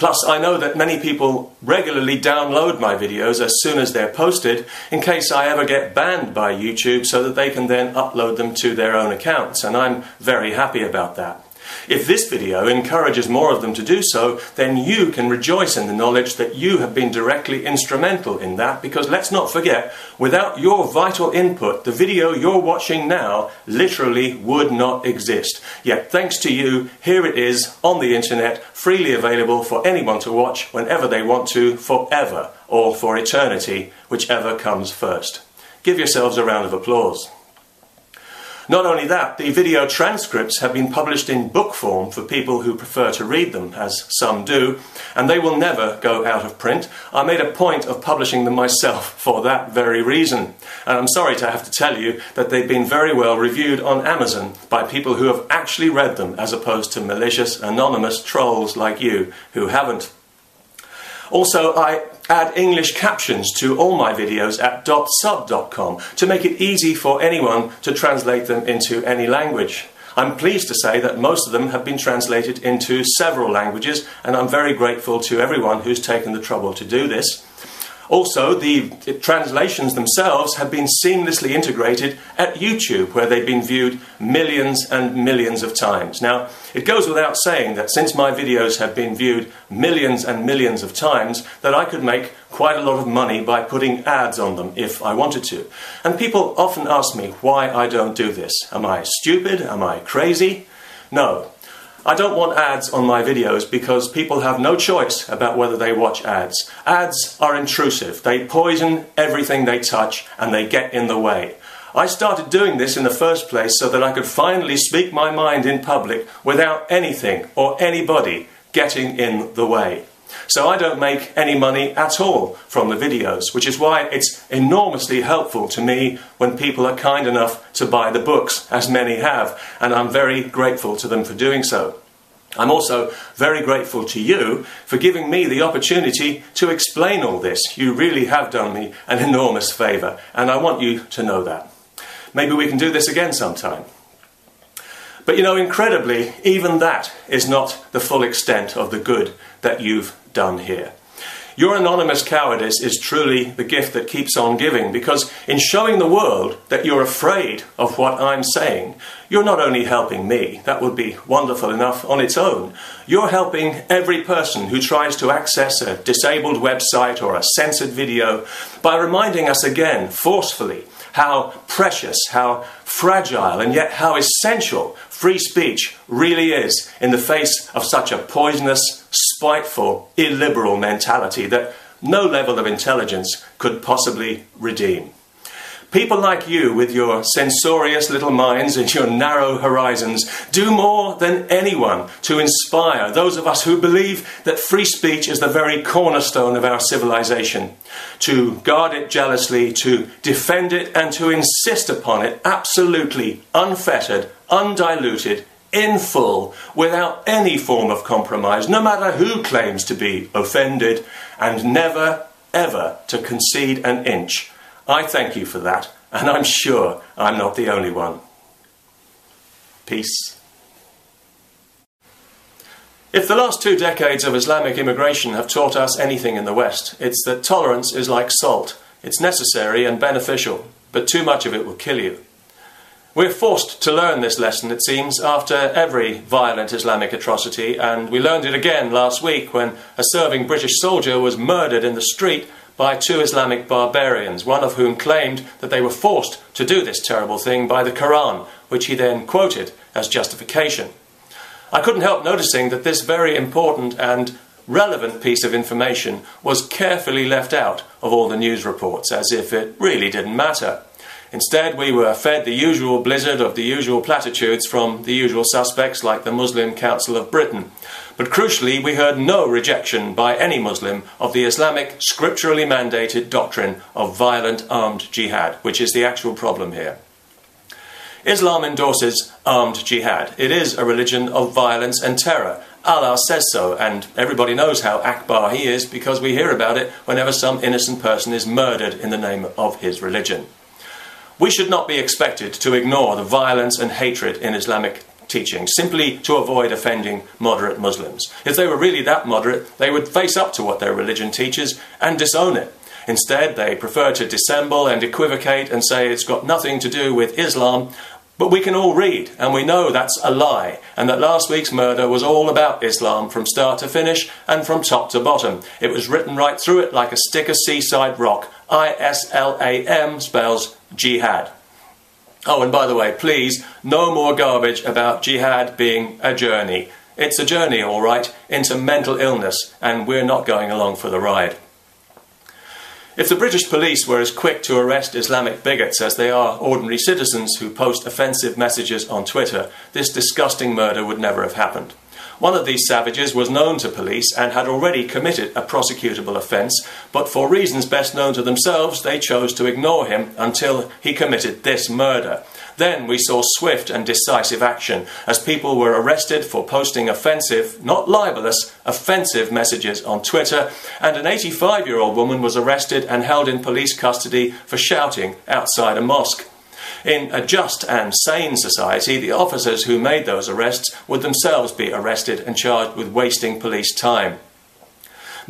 Plus, I know that many people regularly download my videos as soon as they're posted in case I ever get banned by YouTube so that they can then upload them to their own accounts, and I'm very happy about that. If this video encourages more of them to do so, then you can rejoice in the knowledge that you have been directly instrumental in that because let's not forget, without your vital input, the video you're watching now literally would not exist. Yet thanks to you, here it is on the internet, freely available for anyone to watch whenever they want to, forever, or for eternity, whichever comes first. Give yourselves a round of applause. Not only that, the video transcripts have been published in book form for people who prefer to read them, as some do, and they will never go out of print. I made a point of publishing them myself for that very reason. And I'm sorry to have to tell you that they've been very well reviewed on Amazon by people who have actually read them, as opposed to malicious, anonymous trolls like you who haven't. Also, I add English captions to all my videos at dotsub.com to make it easy for anyone to translate them into any language. I'm pleased to say that most of them have been translated into several languages, and I'm very grateful to everyone who's taken the trouble to do this. Also, the translations themselves have been seamlessly integrated at YouTube, where they've been viewed millions and millions of times. Now, it goes without saying that since my videos have been viewed millions and millions of times, that I could make quite a lot of money by putting ads on them if I wanted to. And people often ask me why I don't do this. Am I stupid? Am I crazy? No. I don't want ads on my videos because people have no choice about whether they watch ads. Ads are intrusive, they poison everything they touch and they get in the way. I started doing this in the first place so that I could finally speak my mind in public without anything or anybody getting in the way. So I don't make any money at all from the videos, which is why it's enormously helpful to me when people are kind enough to buy the books, as many have, and I'm very grateful to them for doing so. I'm also very grateful to you for giving me the opportunity to explain all this. You really have done me an enormous favour, and I want you to know that. Maybe we can do this again sometime. But you know, incredibly, even that is not the full extent of the good that you've done here. Your anonymous cowardice is truly the gift that keeps on giving because, in showing the world that you're afraid of what I'm saying, you're not only helping me, that would be wonderful enough on its own, you're helping every person who tries to access a disabled website or a censored video by reminding us again, forcefully, how precious, how fragile, and yet how essential free speech really is in the face of such a poisonous, spiteful, illiberal mentality that no level of intelligence could possibly redeem. People like you, with your censorious little minds and your narrow horizons, do more than anyone to inspire those of us who believe that free speech is the very cornerstone of our civilization, to guard it jealously, to defend it, and to insist upon it absolutely unfettered, undiluted, in full, without any form of compromise, no matter who claims to be offended, and never, ever to concede an inch I thank you for that, and I'm sure I'm not the only one. Peace. If the last two decades of Islamic immigration have taught us anything in the West, it's that tolerance is like salt. It's necessary and beneficial, but too much of it will kill you. We're forced to learn this lesson, it seems, after every violent Islamic atrocity, and we learned it again last week when a serving British soldier was murdered in the street by two Islamic barbarians, one of whom claimed that they were forced to do this terrible thing by the Quran, which he then quoted as justification. I couldn't help noticing that this very important and relevant piece of information was carefully left out of all the news reports, as if it really didn't matter. Instead, we were fed the usual blizzard of the usual platitudes from the usual suspects like the Muslim Council of Britain. But crucially, we heard no rejection by any Muslim of the Islamic scripturally mandated doctrine of violent armed jihad, which is the actual problem here. Islam endorses armed jihad. It is a religion of violence and terror. Allah says so, and everybody knows how Akbar he is because we hear about it whenever some innocent person is murdered in the name of his religion. We should not be expected to ignore the violence and hatred in Islamic teaching simply to avoid offending moderate Muslims. If they were really that moderate, they would face up to what their religion teaches and disown it. Instead, they prefer to dissemble and equivocate and say it's got nothing to do with Islam. But we can all read, and we know that's a lie, and that last week's murder was all about Islam from start to finish and from top to bottom. It was written right through it like a stick of seaside rock. I S L A M spells jihad. Oh, and by the way, please, no more garbage about jihad being a journey. It's a journey, all right, into mental illness, and we're not going along for the ride. If the British police were as quick to arrest Islamic bigots as they are ordinary citizens who post offensive messages on Twitter, this disgusting murder would never have happened. One of these savages was known to police and had already committed a prosecutable offence, but for reasons best known to themselves, they chose to ignore him until he committed this murder. Then we saw swift and decisive action as people were arrested for posting offensive, not libelous, offensive messages on Twitter, and an 85 year old woman was arrested and held in police custody for shouting outside a mosque. In a just and sane society, the officers who made those arrests would themselves be arrested and charged with wasting police time.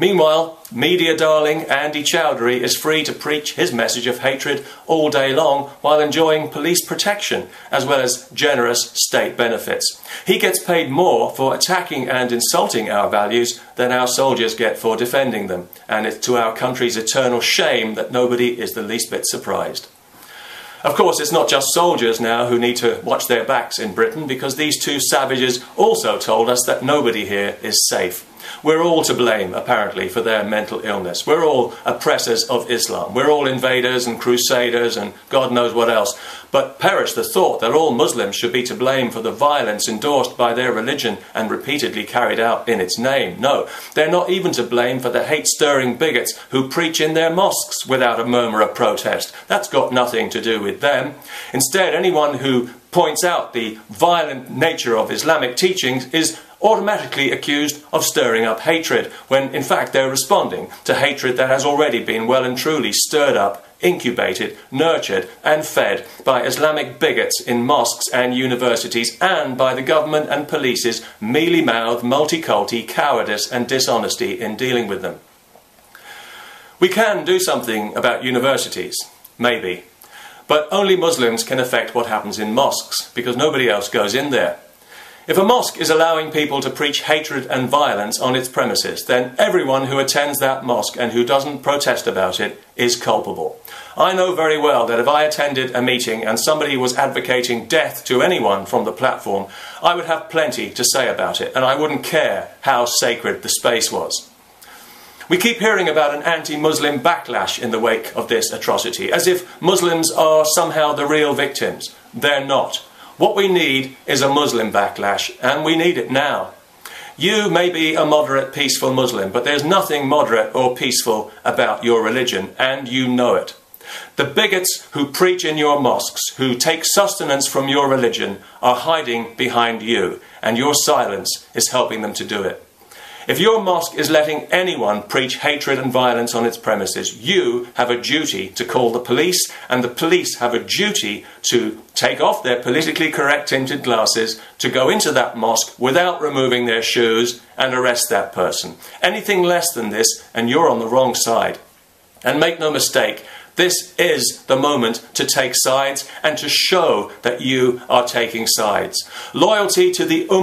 Meanwhile, media darling Anjem Choudary is free to preach his message of hatred all day long while enjoying police protection as well as generous state benefits. He gets paid more for attacking and insulting our values than our soldiers get for defending them, and it's to our country's eternal shame that nobody is the least bit surprised. Of course, it's not just soldiers now who need to watch their backs in Britain because these two savages also told us that nobody here is safe. We're all to blame, apparently, for their mental illness. We're all oppressors of Islam. We're all invaders and crusaders and God knows what else. But perish the thought that all Muslims should be to blame for the violence endorsed by their religion and repeatedly carried out in its name. No, they're not even to blame for the hate stirring bigots who preach in their mosques without a murmur of protest. That's got nothing to do with them. Instead, anyone who points out the violent nature of Islamic teachings is automatically accused of stirring up hatred, when in fact they're responding to hatred that has already been well and truly stirred up, incubated, nurtured, and fed by Islamic bigots in mosques and universities, and by the government and police's mealy mouthed, multiculti cowardice and dishonesty in dealing with them. We can do something about universities, maybe. But only Muslims can affect what happens in mosques, because nobody else goes in there. If a mosque is allowing people to preach hatred and violence on its premises, then everyone who attends that mosque and who doesn't protest about it is culpable. I know very well that if I attended a meeting and somebody was advocating death to anyone from the platform, I would have plenty to say about it, and I wouldn't care how sacred the space was. We keep hearing about an anti Muslim backlash in the wake of this atrocity, as if Muslims are somehow the real victims. They're not. What we need is a Muslim backlash, and we need it now. You may be a moderate, peaceful Muslim, but there's nothing moderate or peaceful about your religion, and you know it. The bigots who preach in your mosques, who take sustenance from your religion, are hiding behind you, and your silence is helping them to do it. If your mosque is letting anyone preach hatred and violence on its premises, you have a duty to call the police, and the police have a duty to take off their politically correct tinted glasses, to go into that mosque without removing their shoes, and arrest that person. Anything less than this, and you're on the wrong side. And make no mistake, this is the moment to take sides and to show that you are taking sides. Loyalty to the Ummah